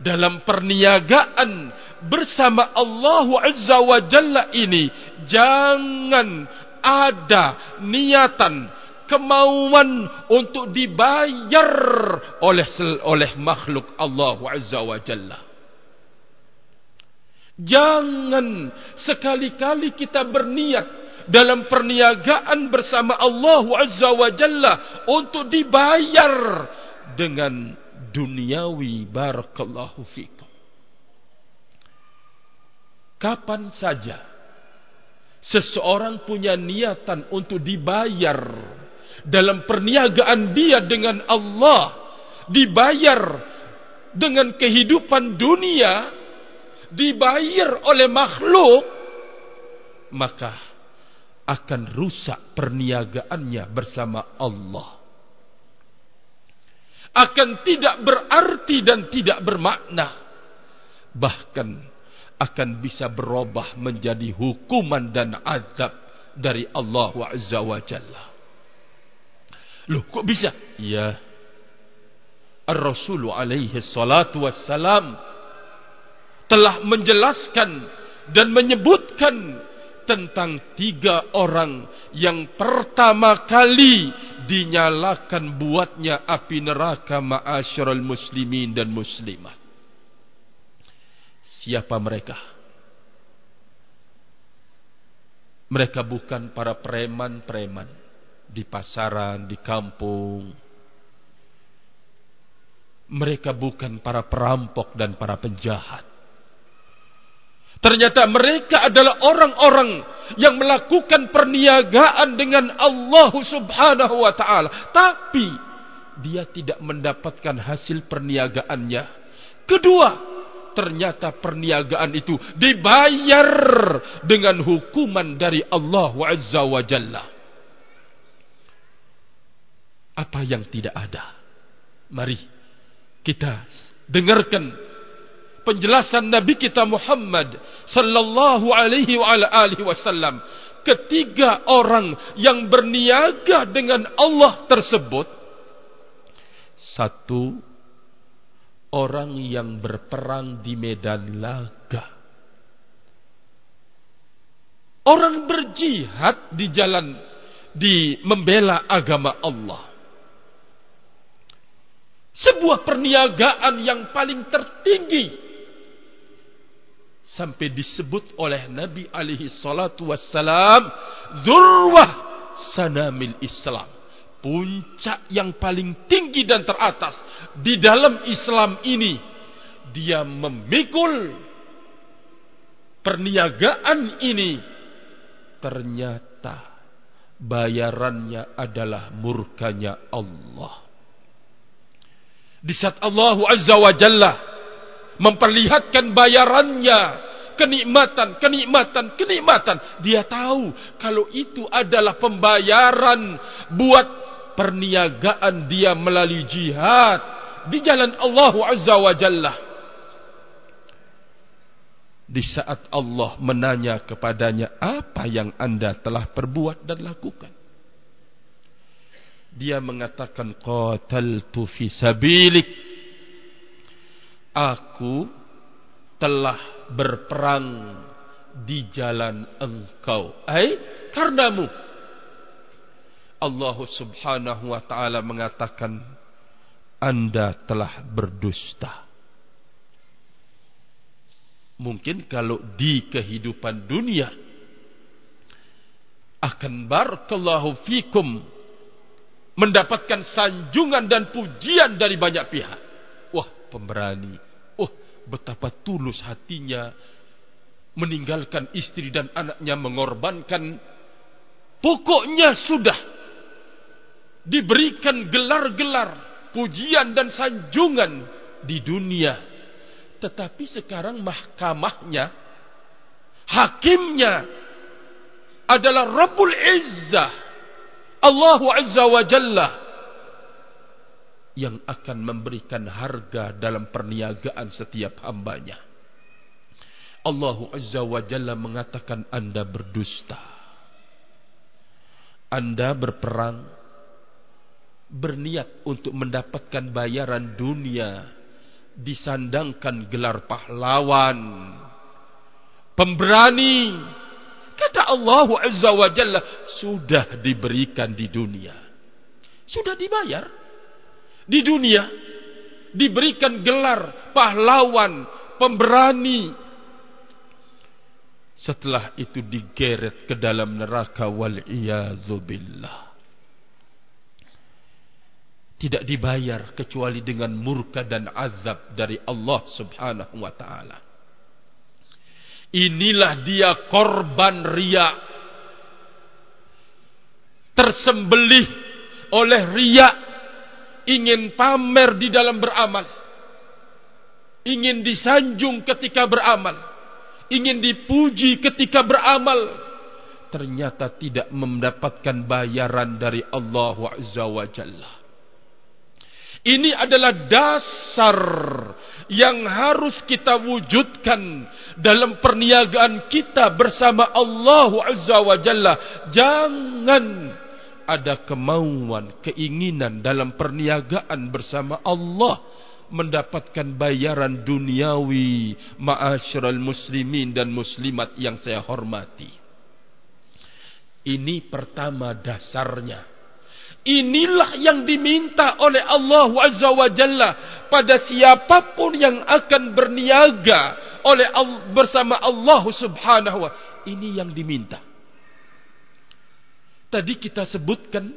Speaker 1: dalam perniagaan bersama Allah Azza wa Jalla ini jangan ada niatan kemauan untuk dibayar oleh oleh makhluk Allah Azza wa Jalla. Jangan sekali-kali kita berniat dalam perniagaan bersama Allah Azza wa Jalla untuk dibayar dengan duniawi barakallahu fikum. Kapan saja seseorang punya niatan untuk dibayar dalam perniagaan dia dengan Allah dibayar dengan kehidupan dunia dibayar oleh makhluk maka akan rusak perniagaannya bersama Allah akan tidak berarti dan tidak bermakna bahkan akan bisa berubah menjadi hukuman dan azab dari Allah Azza wa Jalla. Loh, kok bisa? Ya. Ar-Rasul alaihi salatu wassalam telah menjelaskan dan menyebutkan tentang tiga orang yang pertama kali dinyalakan buatnya api neraka ma'asyiral muslimin dan muslimat siapa mereka? Mereka bukan para preman-preman di pasaran, di kampung. Mereka bukan para perampok dan para penjahat. Ternyata mereka adalah orang-orang yang melakukan perniagaan dengan Allah Subhanahu wa taala, tapi dia tidak mendapatkan hasil perniagaannya. Kedua, ternyata perniagaan itu dibayar dengan hukuman dari Allah Azza wa Jalla. Apa yang tidak ada? Mari kita dengarkan penjelasan Nabi kita Muhammad sallallahu alaihi wa alihi wasallam. Ketiga orang yang berniaga dengan Allah tersebut satu orang yang berperang di medan laga. Orang berjihad di jalan di membela agama Allah. Sebuah perniagaan yang paling tertinggi sampai disebut oleh Nabi alaihi salatu wassalam zurwah sanamil Islam. Puncak yang paling tinggi dan teratas di dalam Islam ini dia memikul perniagaan ini. Ternyata bayarannya adalah murkanya Allah. Di saat Allah Azza wa Jalla memperlihatkan bayarannya kenikmatan, kenikmatan, kenikmatan. Dia tahu kalau itu adalah pembayaran buat perniagaan dia melalui jihad di jalan Allah Azza wa Jalla. di saat Allah menanya kepadanya apa yang anda telah perbuat dan lakukan dia mengatakan qataltu fi sabilik aku telah berperang di jalan engkau. Ai karenamu. Allah Subhanahu wa taala mengatakan anda telah berdusta. Mungkin kalau di kehidupan dunia akan barakallahu fikum mendapatkan sanjungan dan pujian dari banyak pihak. Wah pemberani betapa tulus hatinya meninggalkan istri dan anaknya mengorbankan. Pokoknya sudah diberikan gelar-gelar pujian dan sanjungan di dunia. Tetapi sekarang mahkamahnya, hakimnya adalah Rabbul Izzah, Allah Azza wa Jalla yang akan memberikan harga dalam perniagaan setiap hambanya. Allah Azza wa Jalla mengatakan anda berdusta. Anda berperang berniat untuk mendapatkan bayaran dunia disandangkan gelar pahlawan pemberani kata Allah Azza wa Jalla sudah diberikan di dunia sudah dibayar di dunia diberikan gelar pahlawan pemberani setelah itu digeret ke dalam neraka wal billah tidak dibayar kecuali dengan murka dan azab dari Allah Subhanahu wa taala. Inilah dia korban riya. Tersembelih oleh riya ingin pamer di dalam beramal. Ingin disanjung ketika beramal. Ingin dipuji ketika beramal. Ternyata tidak mendapatkan bayaran dari Allah Azza wa Jalla. Ini adalah dasar yang harus kita wujudkan dalam perniagaan kita bersama Allah Azza wa Jalla. Jangan ada kemauan, keinginan dalam perniagaan bersama Allah mendapatkan bayaran duniawi ma'asyiral muslimin dan muslimat yang saya hormati. Ini pertama dasarnya. Inilah yang diminta oleh Allah Azza wa Jalla pada siapapun yang akan berniaga oleh bersama Allah Subhanahu wa ini yang diminta. Tadi kita sebutkan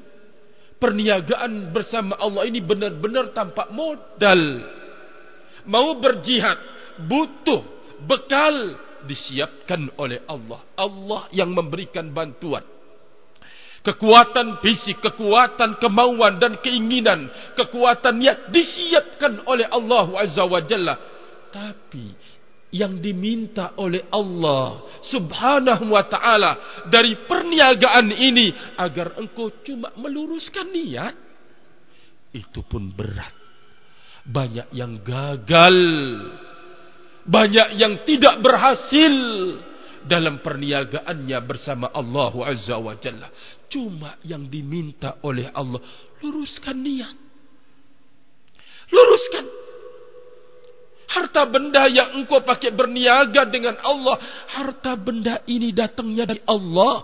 Speaker 1: perniagaan bersama Allah ini benar-benar tanpa modal. Mau berjihad butuh bekal disiapkan oleh Allah. Allah yang memberikan bantuan kekuatan fisik, kekuatan kemauan dan keinginan, kekuatan niat disiapkan oleh Allah Azza wa Jalla. Tapi yang diminta oleh Allah Subhanahu wa taala dari perniagaan ini agar engkau cuma meluruskan niat itu pun berat. Banyak yang gagal. Banyak yang tidak berhasil dalam perniagaannya bersama Allah Azza wa Jalla. Cuma yang diminta oleh Allah, luruskan niat. Luruskan. Harta benda yang engkau pakai berniaga dengan Allah, harta benda ini datangnya dari Allah.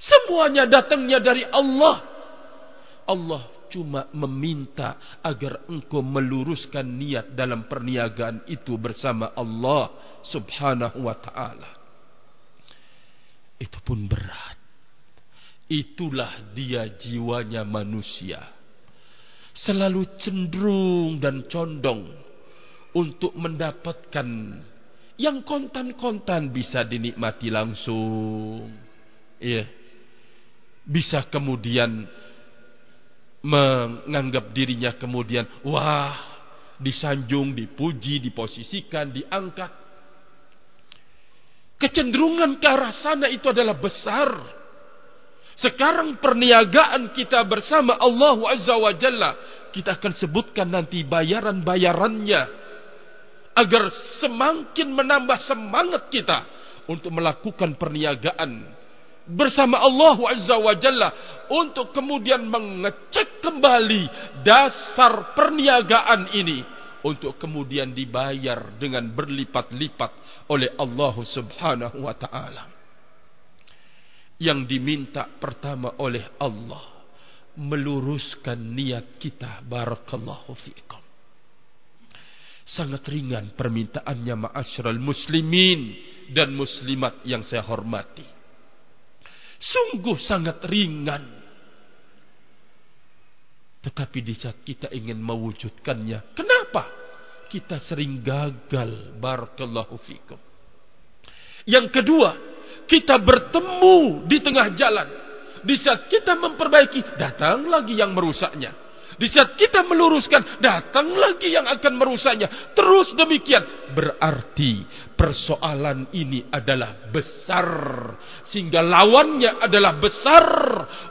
Speaker 1: Semuanya datangnya dari Allah. Allah cuma meminta agar engkau meluruskan niat dalam perniagaan itu bersama Allah subhanahu wa ta'ala. Itu pun berat. Itulah dia jiwanya manusia. Selalu cenderung dan condong untuk mendapatkan yang kontan-kontan bisa dinikmati langsung. Iya. Bisa kemudian menganggap dirinya kemudian wah disanjung, dipuji, diposisikan, diangkat. Kecenderungan ke arah sana itu adalah besar. Sekarang perniagaan kita bersama Allah Azza wa Jalla, kita akan sebutkan nanti bayaran-bayarannya. Agar semakin menambah semangat kita untuk melakukan perniagaan bersama Allah Azza wa Jalla untuk kemudian mengecek kembali dasar perniagaan ini untuk kemudian dibayar dengan berlipat-lipat oleh Allah Subhanahu wa taala. Yang diminta pertama oleh Allah meluruskan niat kita barakallahu fiikum. Sangat ringan permintaannya ma'asyiral muslimin dan muslimat yang saya hormati. Sungguh sangat ringan. Tetapi di saat kita ingin mewujudkannya, kenapa? Kita sering gagal. Barakallahu fikum. Yang kedua, kita bertemu di tengah jalan. Di saat kita memperbaiki, datang lagi yang merusaknya. Di saat kita meluruskan, datang lagi yang akan merusaknya. Terus demikian. Berarti persoalan ini adalah besar. Sehingga lawannya adalah besar.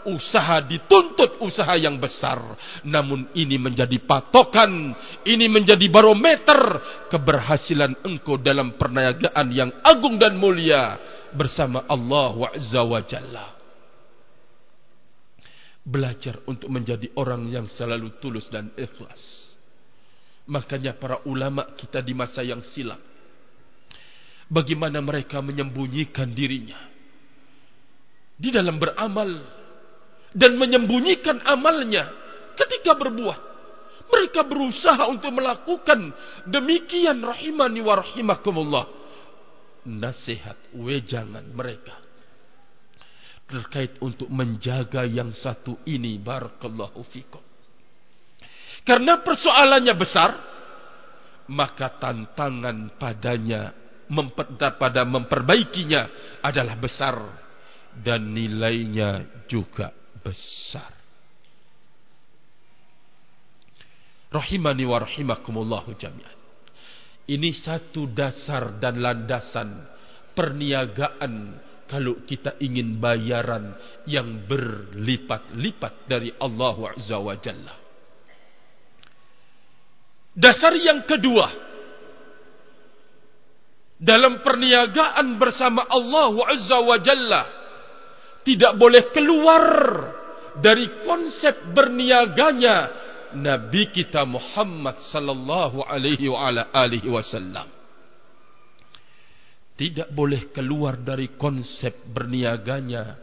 Speaker 1: Usaha dituntut usaha yang besar. Namun ini menjadi patokan. Ini menjadi barometer. Keberhasilan engkau dalam perniagaan yang agung dan mulia. Bersama Allah wa Azza wa Jalla belajar untuk menjadi orang yang selalu tulus dan ikhlas. Makanya para ulama kita di masa yang silam, bagaimana mereka menyembunyikan dirinya di dalam beramal dan menyembunyikan amalnya ketika berbuah. Mereka berusaha untuk melakukan demikian rahimani wa rahimakumullah. Nasihat wejangan mereka terkait untuk menjaga yang satu ini barakallahu fikum. Karena persoalannya besar maka tantangan padanya pada memperbaikinya adalah besar dan nilainya juga besar. Rahimani wa rahimakumullah jami'an. Ini satu dasar dan landasan perniagaan kalau kita ingin bayaran yang berlipat-lipat dari Allah Azza wa Jalla. Dasar yang kedua dalam perniagaan bersama Allah Azza wa Jalla tidak boleh keluar dari konsep berniaganya Nabi kita Muhammad sallallahu alaihi wa alihi wasallam tidak boleh keluar dari konsep berniaganya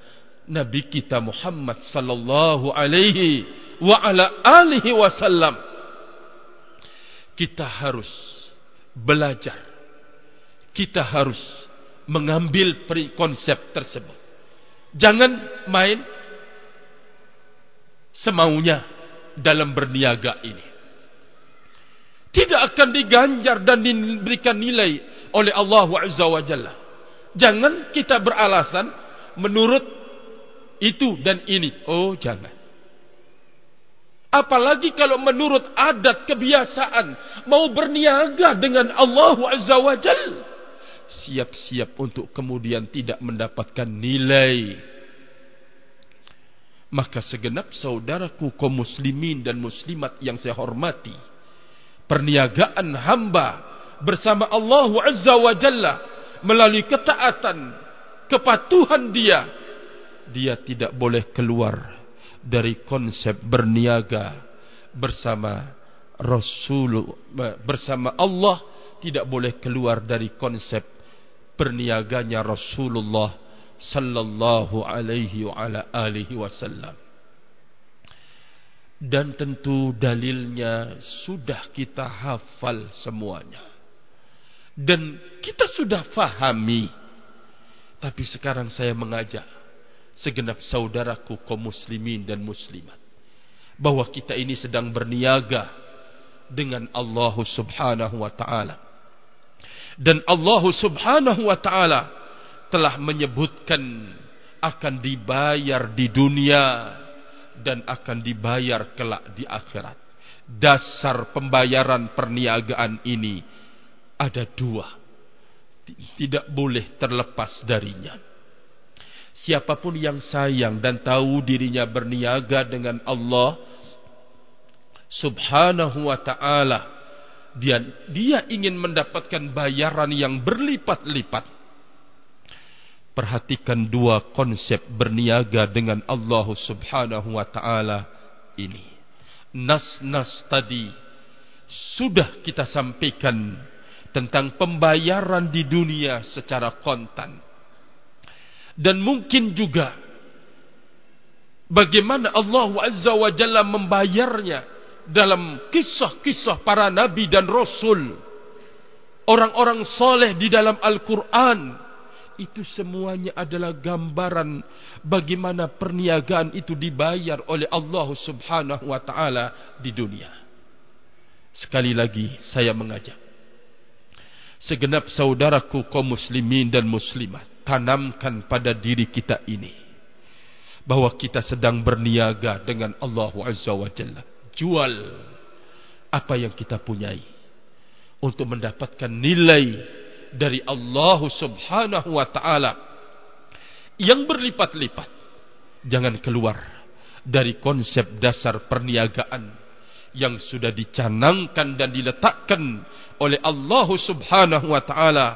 Speaker 1: Nabi kita Muhammad sallallahu alaihi wa ala alihi wasallam. Kita harus belajar. Kita harus mengambil konsep tersebut. Jangan main semaunya dalam berniaga ini. Tidak akan diganjar dan diberikan nilai oleh Allah Azza wa Jalla. Jangan kita beralasan menurut itu dan ini. Oh, jangan. Apalagi kalau menurut adat kebiasaan mau berniaga dengan Allah Azza wa Jalla. Siap-siap untuk kemudian tidak mendapatkan nilai. Maka segenap saudaraku kaum muslimin dan muslimat yang saya hormati. Perniagaan hamba bersama Allah Azza wa Jalla melalui ketaatan kepatuhan dia dia tidak boleh keluar dari konsep berniaga bersama Rasul bersama Allah tidak boleh keluar dari konsep berniaganya Rasulullah sallallahu alaihi wa ala alihi wasallam. Dan tentu dalilnya sudah kita hafal semuanya dan kita sudah fahami. Tapi sekarang saya mengajak segenap saudaraku kaum muslimin dan muslimat bahwa kita ini sedang berniaga dengan Allah Subhanahu wa taala. Dan Allah Subhanahu wa taala telah menyebutkan akan dibayar di dunia dan akan dibayar kelak di akhirat. Dasar pembayaran perniagaan ini ada dua. Tidak boleh terlepas darinya. Siapapun yang sayang dan tahu dirinya berniaga dengan Allah subhanahu wa ta'ala dia dia ingin mendapatkan bayaran yang berlipat-lipat. Perhatikan dua konsep berniaga dengan Allah Subhanahu wa taala ini. Nas-nas tadi sudah kita sampaikan tentang pembayaran di dunia secara kontan. Dan mungkin juga bagaimana Allah Azza wa Jalla membayarnya dalam kisah-kisah para nabi dan rasul. Orang-orang soleh di dalam Al-Quran itu semuanya adalah gambaran bagaimana perniagaan itu dibayar oleh Allah Subhanahu wa taala di dunia. Sekali lagi saya mengajak segenap saudaraku kaum muslimin dan muslimat tanamkan pada diri kita ini bahwa kita sedang berniaga dengan Allah Azza wa Jalla. Jual apa yang kita punyai untuk mendapatkan nilai dari Allah Subhanahu wa taala yang berlipat-lipat. Jangan keluar dari konsep dasar perniagaan yang sudah dicanangkan dan diletakkan oleh Allah Subhanahu wa taala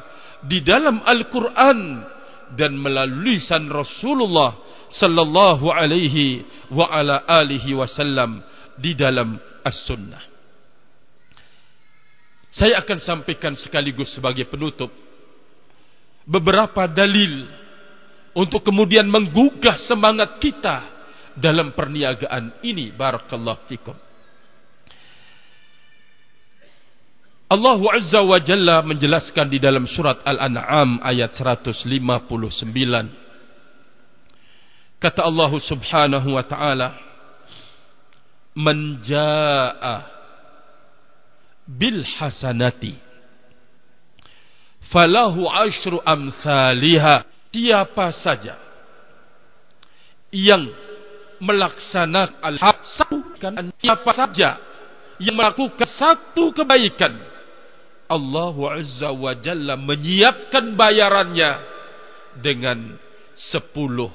Speaker 1: di dalam Al-Qur'an dan melalui san Rasulullah sallallahu alaihi wa ala alihi wasallam di dalam as-sunnah. Saya akan sampaikan sekaligus sebagai penutup beberapa dalil untuk kemudian menggugah semangat kita dalam perniagaan ini barakallahu fikum. Allah Azza wa Jalla menjelaskan di dalam surat Al-An'am ayat 159 kata Allah Subhanahu wa taala menjaa bil hasanati falahu ashru amsalha siapa saja yang melaksanakan al-hasan siapa saja yang melakukan satu kebaikan Allah Azza wa Jalla menyiapkan bayarannya dengan sepuluh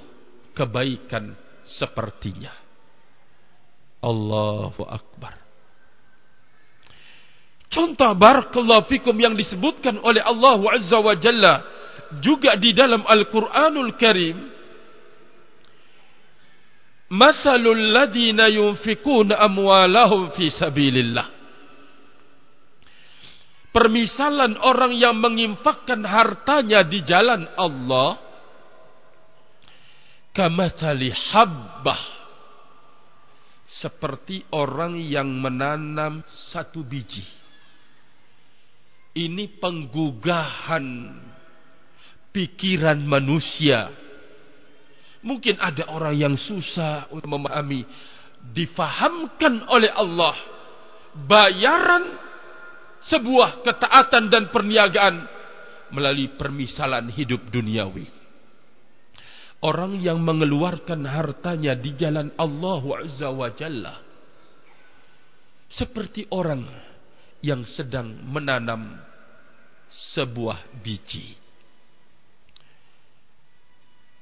Speaker 1: kebaikan sepertinya. Allahu Akbar. Contoh barakallahu fikum yang disebutkan oleh Allah Azza wa Jalla juga di dalam Al-Quranul Karim. Mathalul ladina yunfikun amwalahum fi sabilillah. Permisalan orang yang menginfakkan hartanya di jalan Allah. Kamathali habbah seperti orang yang menanam satu biji. Ini penggugahan pikiran manusia. Mungkin ada orang yang susah untuk memahami. Difahamkan oleh Allah. Bayaran sebuah ketaatan dan perniagaan melalui permisalan hidup duniawi orang yang mengeluarkan hartanya di jalan Allah Azza wa Jalla seperti orang yang sedang menanam sebuah biji.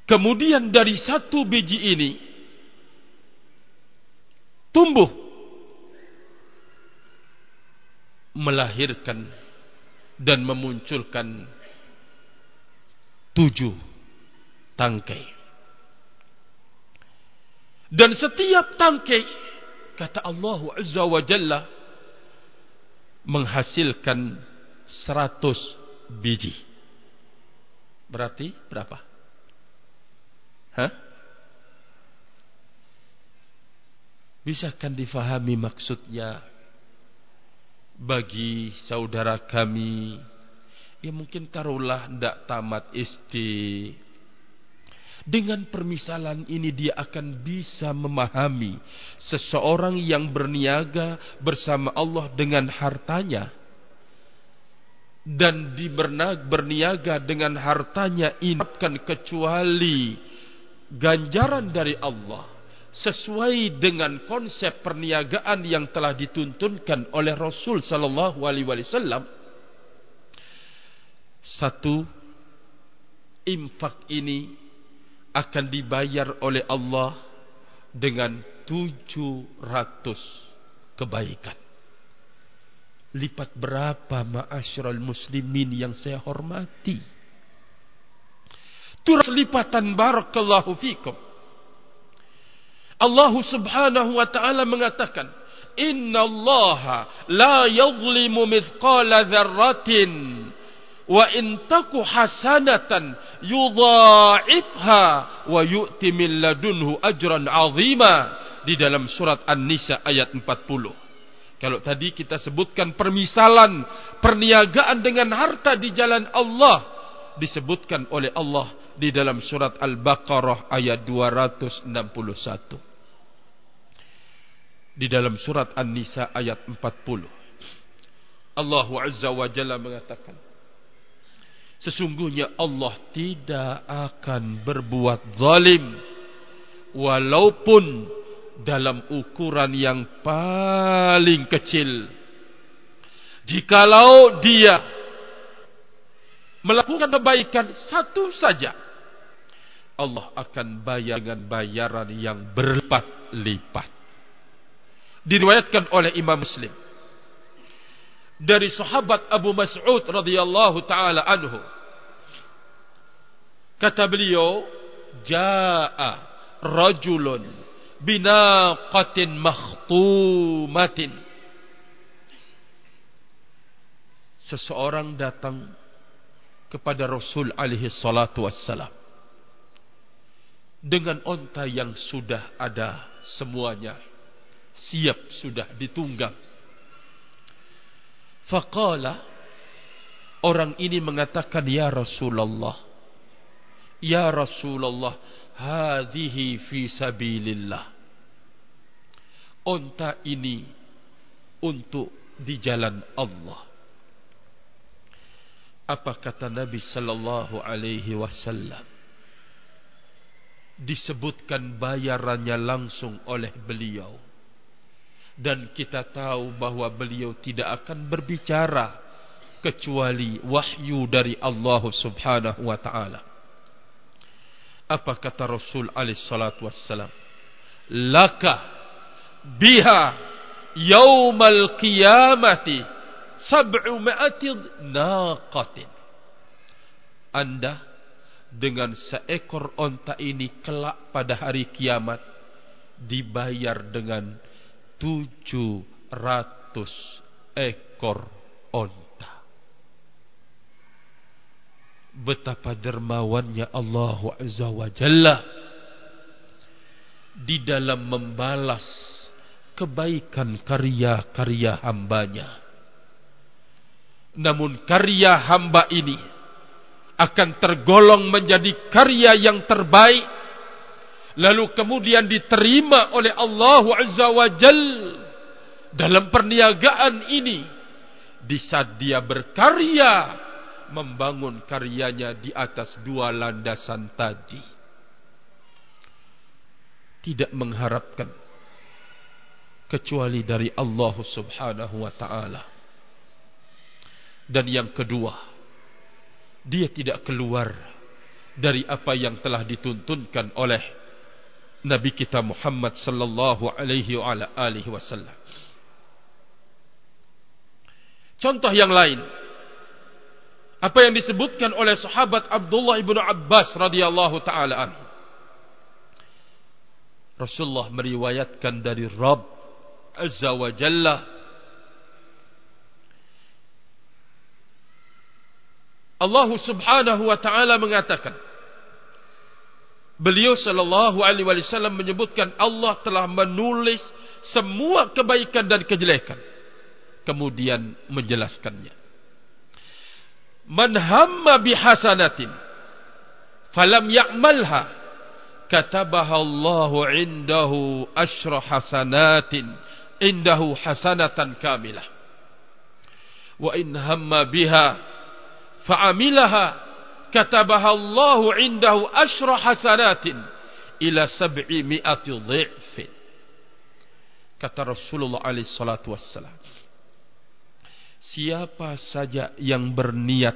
Speaker 1: Kemudian dari satu biji ini tumbuh melahirkan dan memunculkan tujuh tangkai. Dan setiap tangkai kata Allah Azza wa Jalla menghasilkan seratus biji. Berarti berapa? Hah? Bisakah difahami maksudnya bagi saudara kami. Yang mungkin taruhlah tidak tamat SD dengan permisalan ini dia akan bisa memahami seseorang yang berniaga bersama Allah dengan hartanya dan di berniaga dengan hartanya ini akan kecuali ganjaran dari Allah sesuai dengan konsep perniagaan yang telah dituntunkan oleh Rasul sallallahu alaihi wasallam satu infak ini akan dibayar oleh Allah dengan 700 kebaikan. lipat berapa ma'asyiral muslimin yang saya hormati turut lipatan barakallahu fikum Allah subhanahu wa ta'ala mengatakan inna Allah la yadhlimu mithqala dharratin wa in taku hasanatan yudha'ifha wa yu'ti min ladunhu ajran 'azima di dalam surat An-Nisa ayat 40 kalau tadi kita sebutkan permisalan perniagaan dengan harta di jalan Allah disebutkan oleh Allah di dalam surat Al-Baqarah ayat 261. Di dalam surat An-Nisa ayat 40. Allah Azza wa Jalla mengatakan Sesungguhnya Allah tidak akan berbuat zalim walaupun dalam ukuran yang paling kecil. Jikalau dia melakukan kebaikan satu saja, Allah akan bayar dengan bayaran yang berlipat-lipat. Diriwayatkan oleh Imam Muslim dari sahabat Abu Mas'ud radhiyallahu taala anhu. Kata beliau, "Jaa rajulun binaqatin makhtumatin seseorang datang kepada Rasul alaihi salatu wassalam dengan onta yang sudah ada semuanya siap sudah ditunggang faqala orang ini mengatakan ya Rasulullah ya Rasulullah hadhihi fi sabilillah Onta ini untuk di jalan Allah. Apa kata Nabi sallallahu alaihi wasallam? Disebutkan bayarannya langsung oleh beliau. Dan kita tahu bahawa beliau tidak akan berbicara kecuali wahyu dari Allah Subhanahu wa taala. Apa kata Rasul alaihi salatu wasallam? Laka biha yaumal qiyamati sab'u ma'ati naqatin anda dengan seekor onta ini kelak pada hari kiamat dibayar dengan tujuh ratus ekor onta. Betapa dermawannya Allah Azza wa Jalla di dalam membalas kebaikan karya-karya hambanya. Namun karya hamba ini akan tergolong menjadi karya yang terbaik lalu kemudian diterima oleh Allah Azza wa Jal dalam perniagaan ini di saat dia berkarya membangun karyanya di atas dua landasan tadi tidak mengharapkan kecuali dari Allah Subhanahu wa taala. Dan yang kedua, dia tidak keluar dari apa yang telah dituntunkan oleh Nabi kita Muhammad sallallahu alaihi wasallam. Contoh yang lain apa yang disebutkan oleh sahabat Abdullah ibnu Abbas radhiyallahu taala anhu. Rasulullah meriwayatkan dari Rabb Azza wa Jalla Allah Subhanahu wa taala mengatakan Beliau sallallahu alaihi wasallam menyebutkan Allah telah menulis semua kebaikan dan kejelekan. Kemudian menjelaskannya. Man hamma bihasanatin falam ya'malha katabaha Allahu indahu ashra hasanatin indahu hasanatan kamilah. Wa in hamma biha fa'amilaha katabaha Allah indahu ashra hasanatin ila sab'i mi'ati dhi'fin kata Rasulullah alaihi salatu wassalam siapa saja yang berniat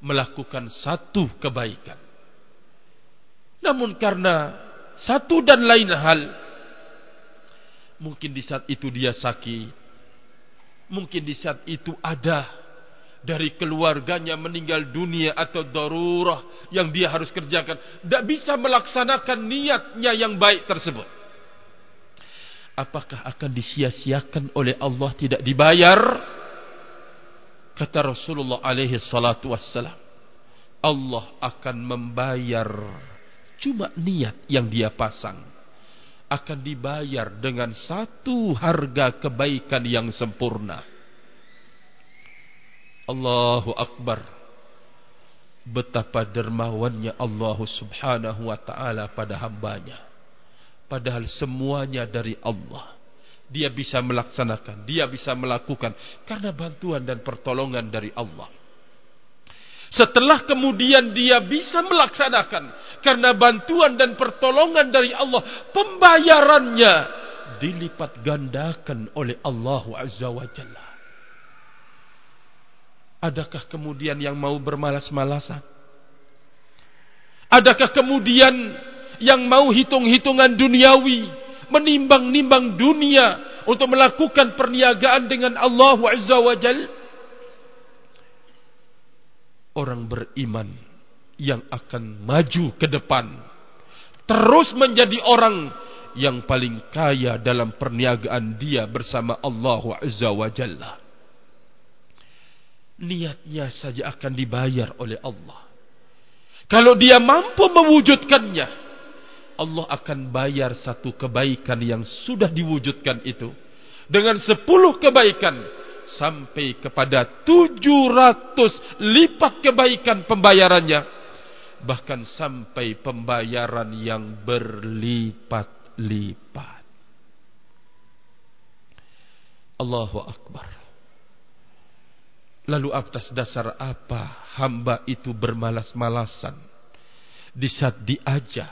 Speaker 1: melakukan satu kebaikan namun karena satu dan lain hal Mungkin di saat itu dia sakit Mungkin di saat itu ada dari keluarganya meninggal dunia atau darurah yang dia harus kerjakan. Tidak bisa melaksanakan niatnya yang baik tersebut. Apakah akan disia-siakan oleh Allah tidak dibayar? Kata Rasulullah alaihi salatu wassalam. Allah akan membayar cuma niat yang dia pasang akan dibayar dengan satu harga kebaikan yang sempurna. Allahu Akbar. Betapa dermawannya Allah subhanahu wa ta'ala pada hambanya. Padahal semuanya dari Allah. Dia bisa melaksanakan, dia bisa melakukan. Karena bantuan dan pertolongan dari Allah. Setelah kemudian dia bisa melaksanakan karena bantuan dan pertolongan dari Allah, pembayarannya dilipat gandakan oleh Allah Azza wa Jalla. Adakah kemudian yang mau bermalas-malasan? Adakah kemudian yang mau hitung-hitungan duniawi, menimbang-nimbang dunia untuk melakukan perniagaan dengan Allah Azza wa Jalla? orang beriman yang akan maju ke depan terus menjadi orang yang paling kaya dalam perniagaan dia bersama Allah Azza wa Jalla niatnya saja akan dibayar oleh Allah. Kalau dia mampu mewujudkannya Allah akan bayar satu kebaikan yang sudah diwujudkan itu dengan sepuluh kebaikan sampai kepada 700 lipat kebaikan pembayarannya bahkan sampai pembayaran yang berlipat-lipat. Allahu akbar lalu atas dasar apa hamba itu bermalas-malasan? Di saat diajak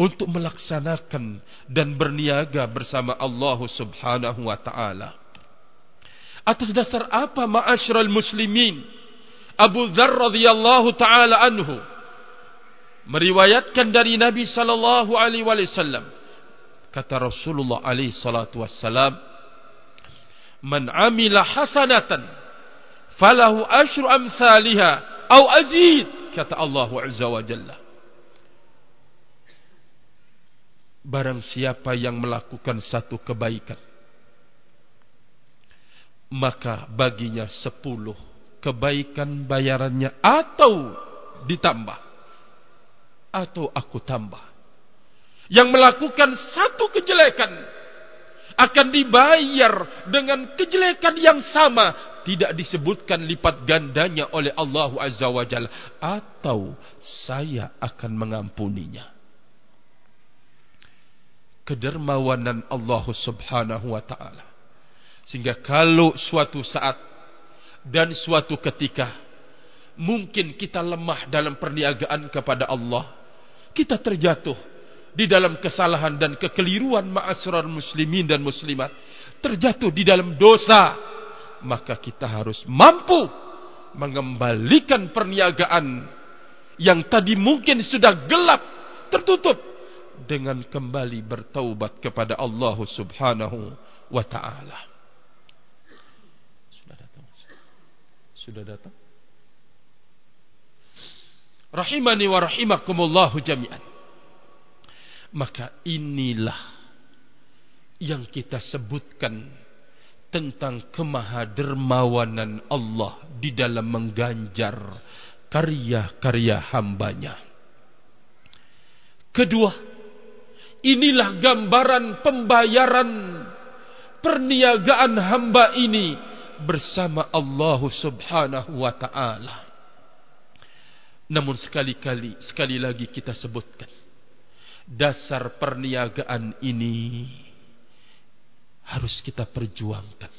Speaker 1: untuk melaksanakan dan berniaga bersama Allah Subhanahu wa taala. Atas dasar apa ma'asyiral muslimin? Abu Dzar radhiyallahu taala anhu meriwayatkan dari Nabi sallallahu alaihi wasallam. Kata Rasulullah alaihi salatu wassalam man amila hasanatan falahu asyru amsalha aw azid kata Allah azza wa jalla. Barang siapa yang melakukan satu kebaikan maka baginya sepuluh kebaikan bayarannya atau ditambah atau aku tambah. Yang melakukan satu kejelekan akan dibayar dengan kejelekan yang sama tidak disebutkan lipat gandanya oleh Allah Azza wa Jalla atau saya akan mengampuninya. Kedermawanan Allah Subhanahu wa taala. Sehingga kalau suatu saat dan suatu ketika mungkin kita lemah dalam perniagaan kepada Allah, kita terjatuh di dalam kesalahan dan kekeliruan ma'asyiral muslimin dan muslimat, terjatuh di dalam dosa, maka kita harus mampu mengembalikan perniagaan yang tadi mungkin sudah gelap, tertutup dengan kembali bertaubat kepada Allah Subhanahu wa taala. sudah datang. Rahimani wa rahimakumullahu jami'an. Maka inilah yang kita sebutkan tentang kemahadermawanan Allah di dalam mengganjar karya-karya hambanya. Kedua, inilah gambaran pembayaran perniagaan hamba ini bersama Allah Subhanahu wa taala. Namun sekali-kali sekali lagi kita sebutkan dasar perniagaan ini harus kita perjuangkan.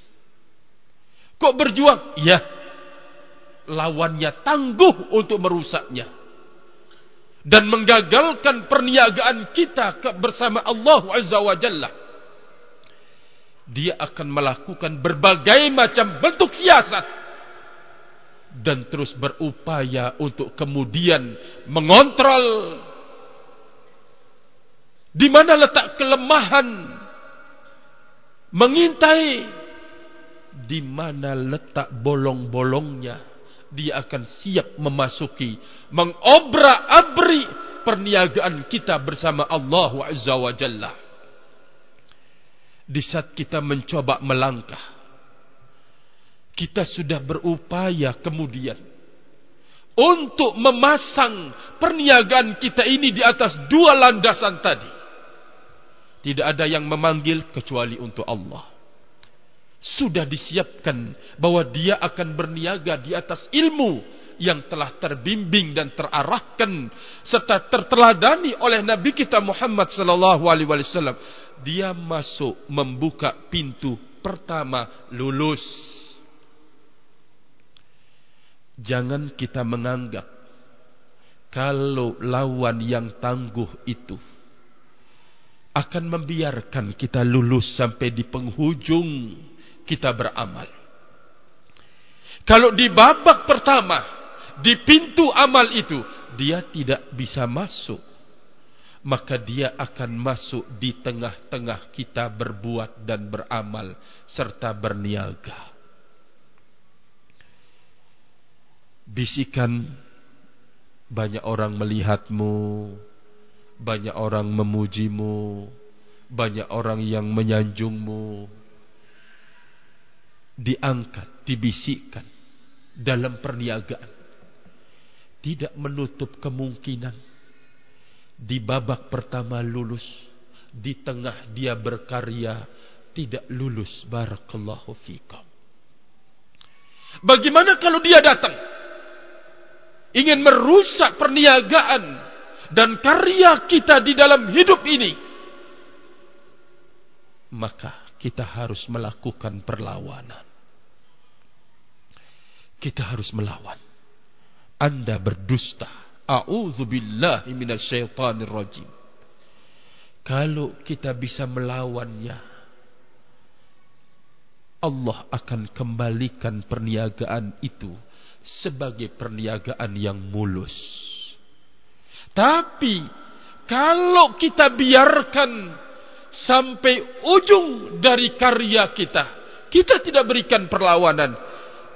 Speaker 1: Kok berjuang? Ya. Lawannya tangguh untuk merusaknya. Dan menggagalkan perniagaan kita bersama Allah Azza wa Jalla dia akan melakukan berbagai macam bentuk siasat dan terus berupaya untuk kemudian mengontrol di mana letak kelemahan mengintai di mana letak bolong-bolongnya dia akan siap memasuki mengobra-abri perniagaan kita bersama Allah Azza wa Jalla. Di saat kita mencoba melangkah kita sudah berupaya kemudian untuk memasang perniagaan kita ini di atas dua landasan tadi tidak ada yang memanggil kecuali untuk Allah. Sudah disiapkan bahwa dia akan berniaga di atas ilmu yang telah terbimbing dan terarahkan serta terteladani oleh Nabi kita Muhammad sallallahu alaihi wasallam. Dia masuk membuka pintu pertama lulus. Jangan kita menganggap kalau lawan yang tangguh itu akan membiarkan kita lulus sampai di penghujung kita beramal. Kalau di babak pertama, di pintu amal itu, dia tidak bisa masuk. Maka dia akan masuk di tengah-tengah kita berbuat dan beramal serta berniaga. Bisikan banyak orang melihatmu, banyak orang memujimu, banyak orang yang menyanjungmu, diangkat, dibisikkan dalam perniagaan. Tidak menutup kemungkinan di babak pertama lulus, di tengah dia berkarya tidak lulus. Barakallahu fikum. Bagaimana kalau dia datang ingin merusak perniagaan dan karya kita di dalam hidup ini? Maka kita harus melakukan perlawanan kita harus melawan. Anda berdusta. A'udzubillahi minasyaitonir rajim. Kalau kita bisa melawannya, Allah akan kembalikan perniagaan itu sebagai perniagaan yang mulus. Tapi kalau kita biarkan sampai ujung dari karya kita, kita tidak berikan perlawanan,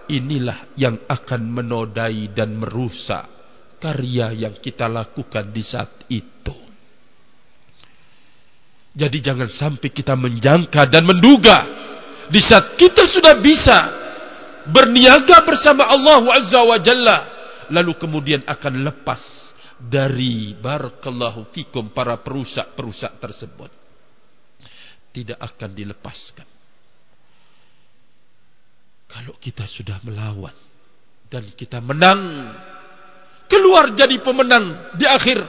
Speaker 1: inilah yang akan menodai dan merusak karya yang kita lakukan di saat itu. Jadi jangan sampai kita menjangka dan menduga di saat kita sudah bisa berniaga bersama Allah Azza wa Jalla lalu kemudian akan lepas dari barakallahu fikum para perusak-perusak tersebut. Tidak akan dilepaskan. Kalau kita sudah melawan dan kita menang, keluar jadi pemenang di akhir.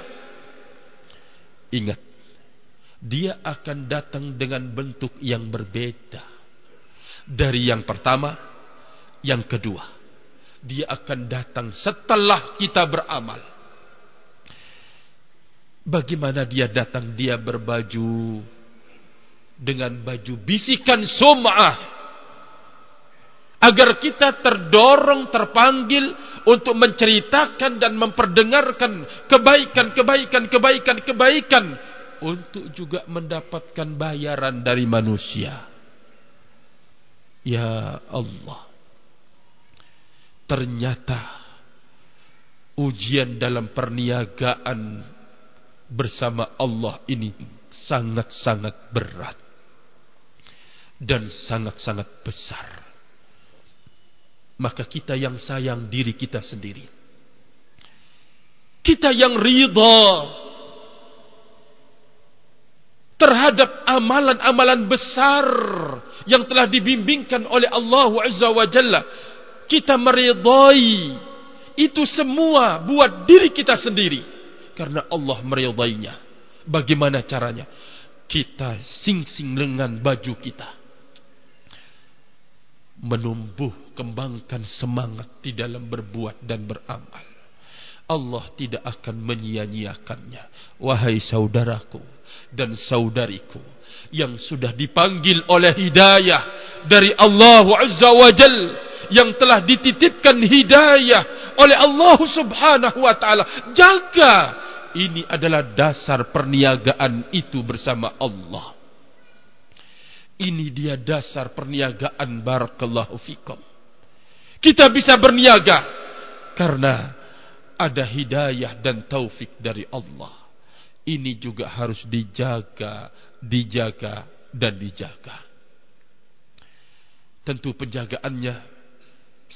Speaker 1: Ingat, dia akan datang dengan bentuk yang berbeda dari yang pertama, yang kedua. Dia akan datang setelah kita beramal. Bagaimana dia datang? Dia berbaju dengan baju bisikan sum'ah. Agar kita terdorong terpanggil untuk menceritakan dan memperdengarkan kebaikan kebaikan kebaikan kebaikan. Untuk juga mendapatkan bayaran dari manusia. Ya Allah. Ternyata ujian dalam perniagaan bersama Allah ini sangat-sangat berat dan sangat-sangat besar maka kita yang sayang diri kita sendiri. Kita yang ridha terhadap amalan-amalan besar yang telah dibimbingkan oleh Allah Azza wa Jalla. Kita meridai itu semua buat diri kita sendiri. Karena Allah meridainya. Bagaimana caranya? Kita sing-sing dengan baju kita menumbuh kembangkan semangat di dalam berbuat dan beramal. Allah tidak akan menyia-nyiakannya. Wahai saudaraku dan saudariku yang sudah dipanggil oleh hidayah dari Allah Azza wa Jal yang telah dititipkan hidayah oleh Allah Subhanahu wa taala. Jaga ini adalah dasar perniagaan itu bersama Allah. Ini dia dasar perniagaan barakallahu fikum. Kita bisa berniaga karena ada hidayah dan taufik dari Allah. Ini juga harus dijaga, dijaga dan dijaga. Tentu penjagaannya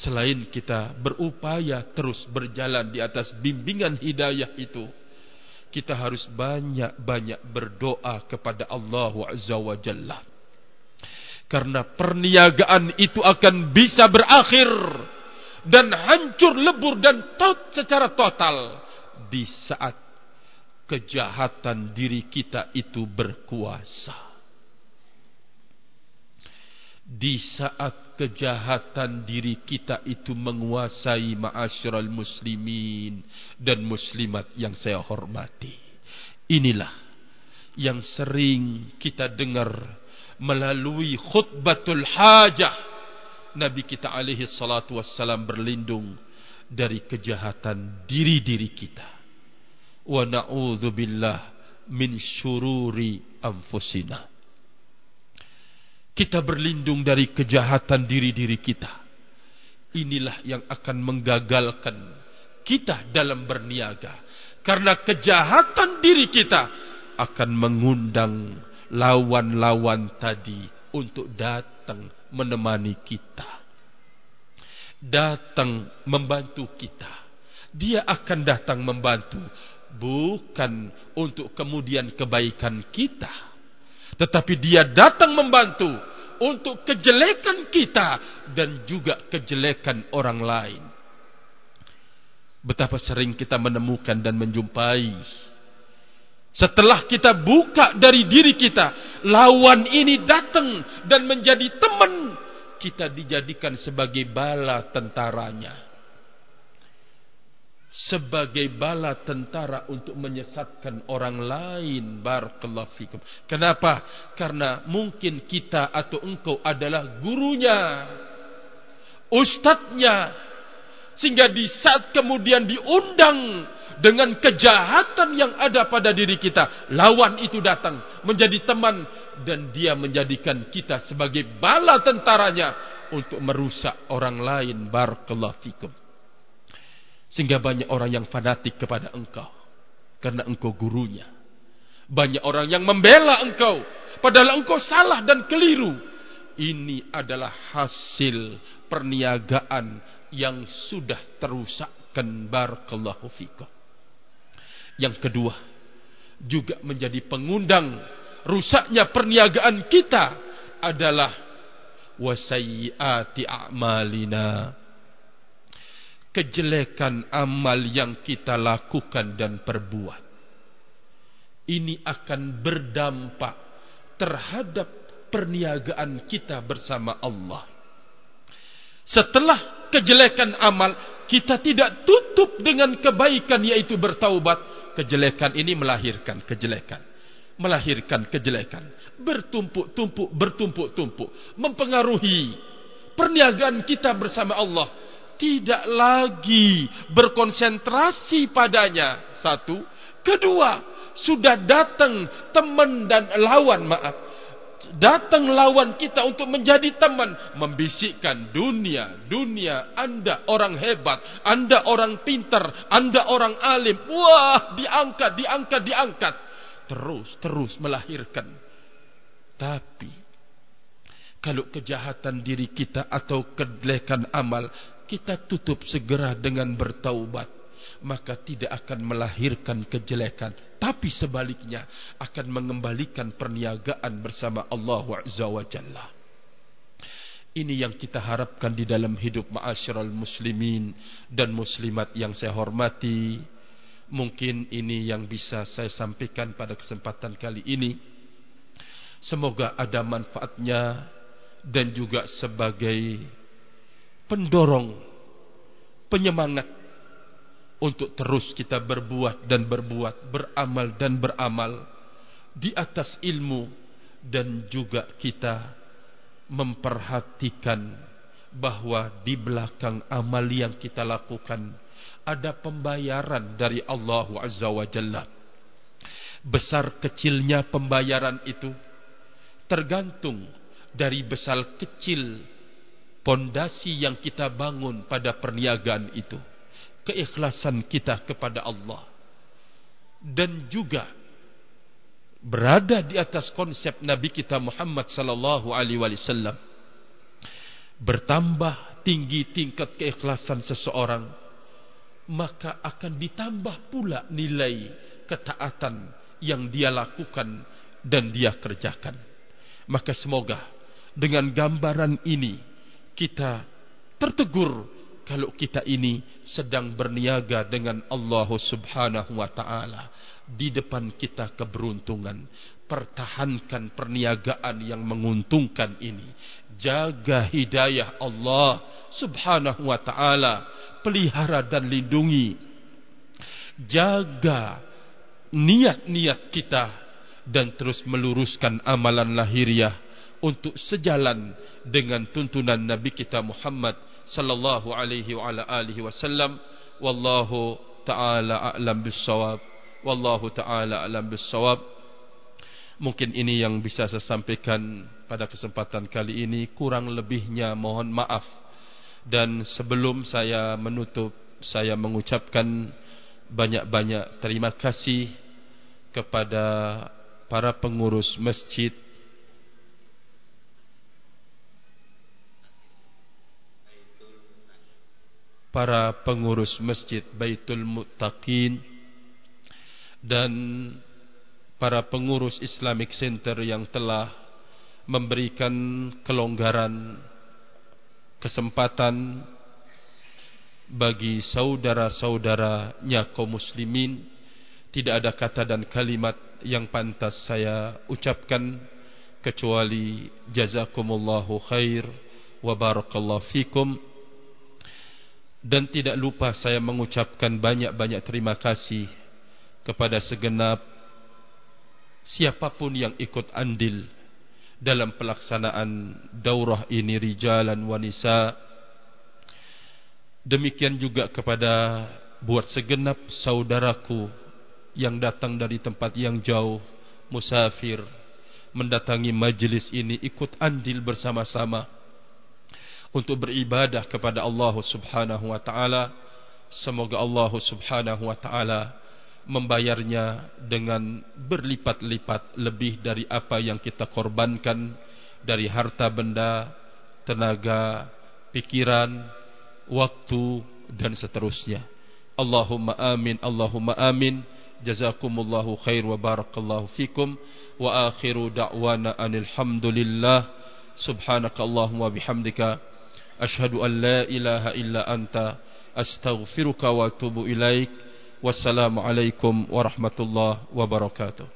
Speaker 1: selain kita berupaya terus berjalan di atas bimbingan hidayah itu, kita harus banyak-banyak berdoa kepada Allah Azza wa Jalla. Karena perniagaan itu akan bisa berakhir dan hancur lebur dan tot secara total di saat kejahatan diri kita itu berkuasa di saat kejahatan diri kita itu menguasai ma'asyiral muslimin dan muslimat yang saya hormati. Inilah yang sering kita dengar melalui khutbatul hajah Nabi kita alaihi salatu wassalam berlindung dari kejahatan diri-diri kita. Wa na'udzubillah min syururi anfusina kita berlindung dari kejahatan diri-diri kita. Inilah yang akan menggagalkan kita dalam berniaga. Karena kejahatan diri kita akan mengundang lawan-lawan tadi untuk datang menemani kita. Datang membantu kita. Dia akan datang membantu. Bukan untuk kemudian kebaikan kita tetapi dia datang membantu untuk kejelekan kita dan juga kejelekan orang lain. Betapa sering kita menemukan dan menjumpai setelah kita buka dari diri kita, lawan ini datang dan menjadi teman, kita dijadikan sebagai bala tentaranya sebagai bala tentara untuk menyesatkan orang lain. Barakallahu fikum. Kenapa? Karena mungkin kita atau engkau adalah gurunya ustadznya sehingga di saat kemudian diundang dengan kejahatan yang ada pada diri kita lawan itu datang menjadi teman dan dia menjadikan kita sebagai bala tentaranya untuk merusak orang lain. Barakallahu fikum Sehingga banyak orang yang fanatik kepada engkau. Karena engkau gurunya. Banyak orang yang membela engkau. Padahal engkau salah dan keliru. Ini adalah hasil perniagaan yang sudah terusakkan barakallahu fikum. Yang kedua, juga menjadi pengundang rusaknya perniagaan kita adalah wasayyiati a'malina kejelekan amal yang kita lakukan dan perbuat. Ini akan berdampak terhadap perniagaan kita bersama Allah. Setelah kejelekan amal, kita tidak tutup dengan kebaikan yaitu bertaubat. Kejelekan ini melahirkan kejelekan. Melahirkan kejelekan. Bertumpuk-tumpuk, bertumpuk-tumpuk. Mempengaruhi perniagaan kita bersama Allah tidak lagi berkonsentrasi padanya. Satu. Kedua, sudah datang teman dan lawan, maaf. Datang lawan kita untuk menjadi teman. Membisikkan dunia, dunia, anda orang hebat, anda orang pintar, anda orang alim. Wah, diangkat, diangkat, diangkat. Terus, terus melahirkan. Tapi, kalau kejahatan diri kita atau kejelekan amal kita tutup segera dengan bertaubat maka tidak akan melahirkan kejelekan tapi sebaliknya akan mengembalikan perniagaan bersama Allah Azza wa Jalla. Ini yang kita harapkan di dalam hidup ma'asyiral muslimin dan muslimat yang saya hormati. Mungkin ini yang bisa saya sampaikan pada kesempatan kali ini. Semoga ada manfaatnya dan juga sebagai pendorong, penyemangat untuk terus kita berbuat dan berbuat, beramal dan beramal di atas ilmu dan juga kita memperhatikan bahawa di belakang amal yang kita lakukan ada pembayaran dari Allah Azza wa Jalla. Besar kecilnya pembayaran itu tergantung dari besar kecil pondasi yang kita bangun pada perniagaan itu. Keikhlasan kita kepada Allah. Dan juga berada di atas konsep Nabi kita Muhammad sallallahu alaihi wasallam. Bertambah tinggi tingkat keikhlasan seseorang maka akan ditambah pula nilai ketaatan yang dia lakukan dan dia kerjakan. Maka semoga dengan gambaran ini kita tertegur kalau kita ini sedang berniaga dengan Allah Subhanahu wa taala di depan kita keberuntungan. Pertahankan perniagaan yang menguntungkan ini. Jaga hidayah Allah Subhanahu wa taala pelihara dan lindungi. Jaga niat-niat kita dan terus meluruskan amalan lahiriah untuk sejalan dengan tuntunan Nabi kita Muhammad sallallahu alaihi wa ala alihi wasallam. Wallahu taala a'lam bissawab. Wallahu taala a'lam bissawab. Mungkin ini yang bisa saya sampaikan pada kesempatan kali ini. Kurang lebihnya mohon maaf. Dan sebelum saya menutup saya mengucapkan banyak-banyak terima kasih kepada para pengurus masjid para pengurus masjid Baitul Muttaqin dan para pengurus Islamic Center yang telah memberikan kelonggaran kesempatan bagi saudara-saudaranya kaum muslimin. Tidak ada kata dan kalimat yang pantas saya ucapkan kecuali jazakumullahu khair wa barakallahu fikum dan tidak lupa saya mengucapkan banyak-banyak terima kasih kepada segenap siapapun yang ikut andil dalam pelaksanaan daurah ini rijalan wanisa. Demikian juga kepada buat segenap saudaraku yang datang dari tempat yang jauh musafir mendatangi majlis ini ikut andil bersama-sama untuk beribadah kepada Allah Subhanahu wa taala semoga Allah Subhanahu wa taala membayarnya dengan berlipat-lipat lebih dari apa yang kita korbankan dari harta benda, tenaga, pikiran, waktu dan seterusnya. Allahumma amin, Allahumma amin. Jazakumullahu khair wa barakallahu fikum wa akhiru da'wana anil hamdulillah subhanakallahumma bihamdika Ashhadu an la ilaha illa anta astaghfiruka wa atubu ilaik. Wassalamualaikum warahmatullahi wabarakatuh.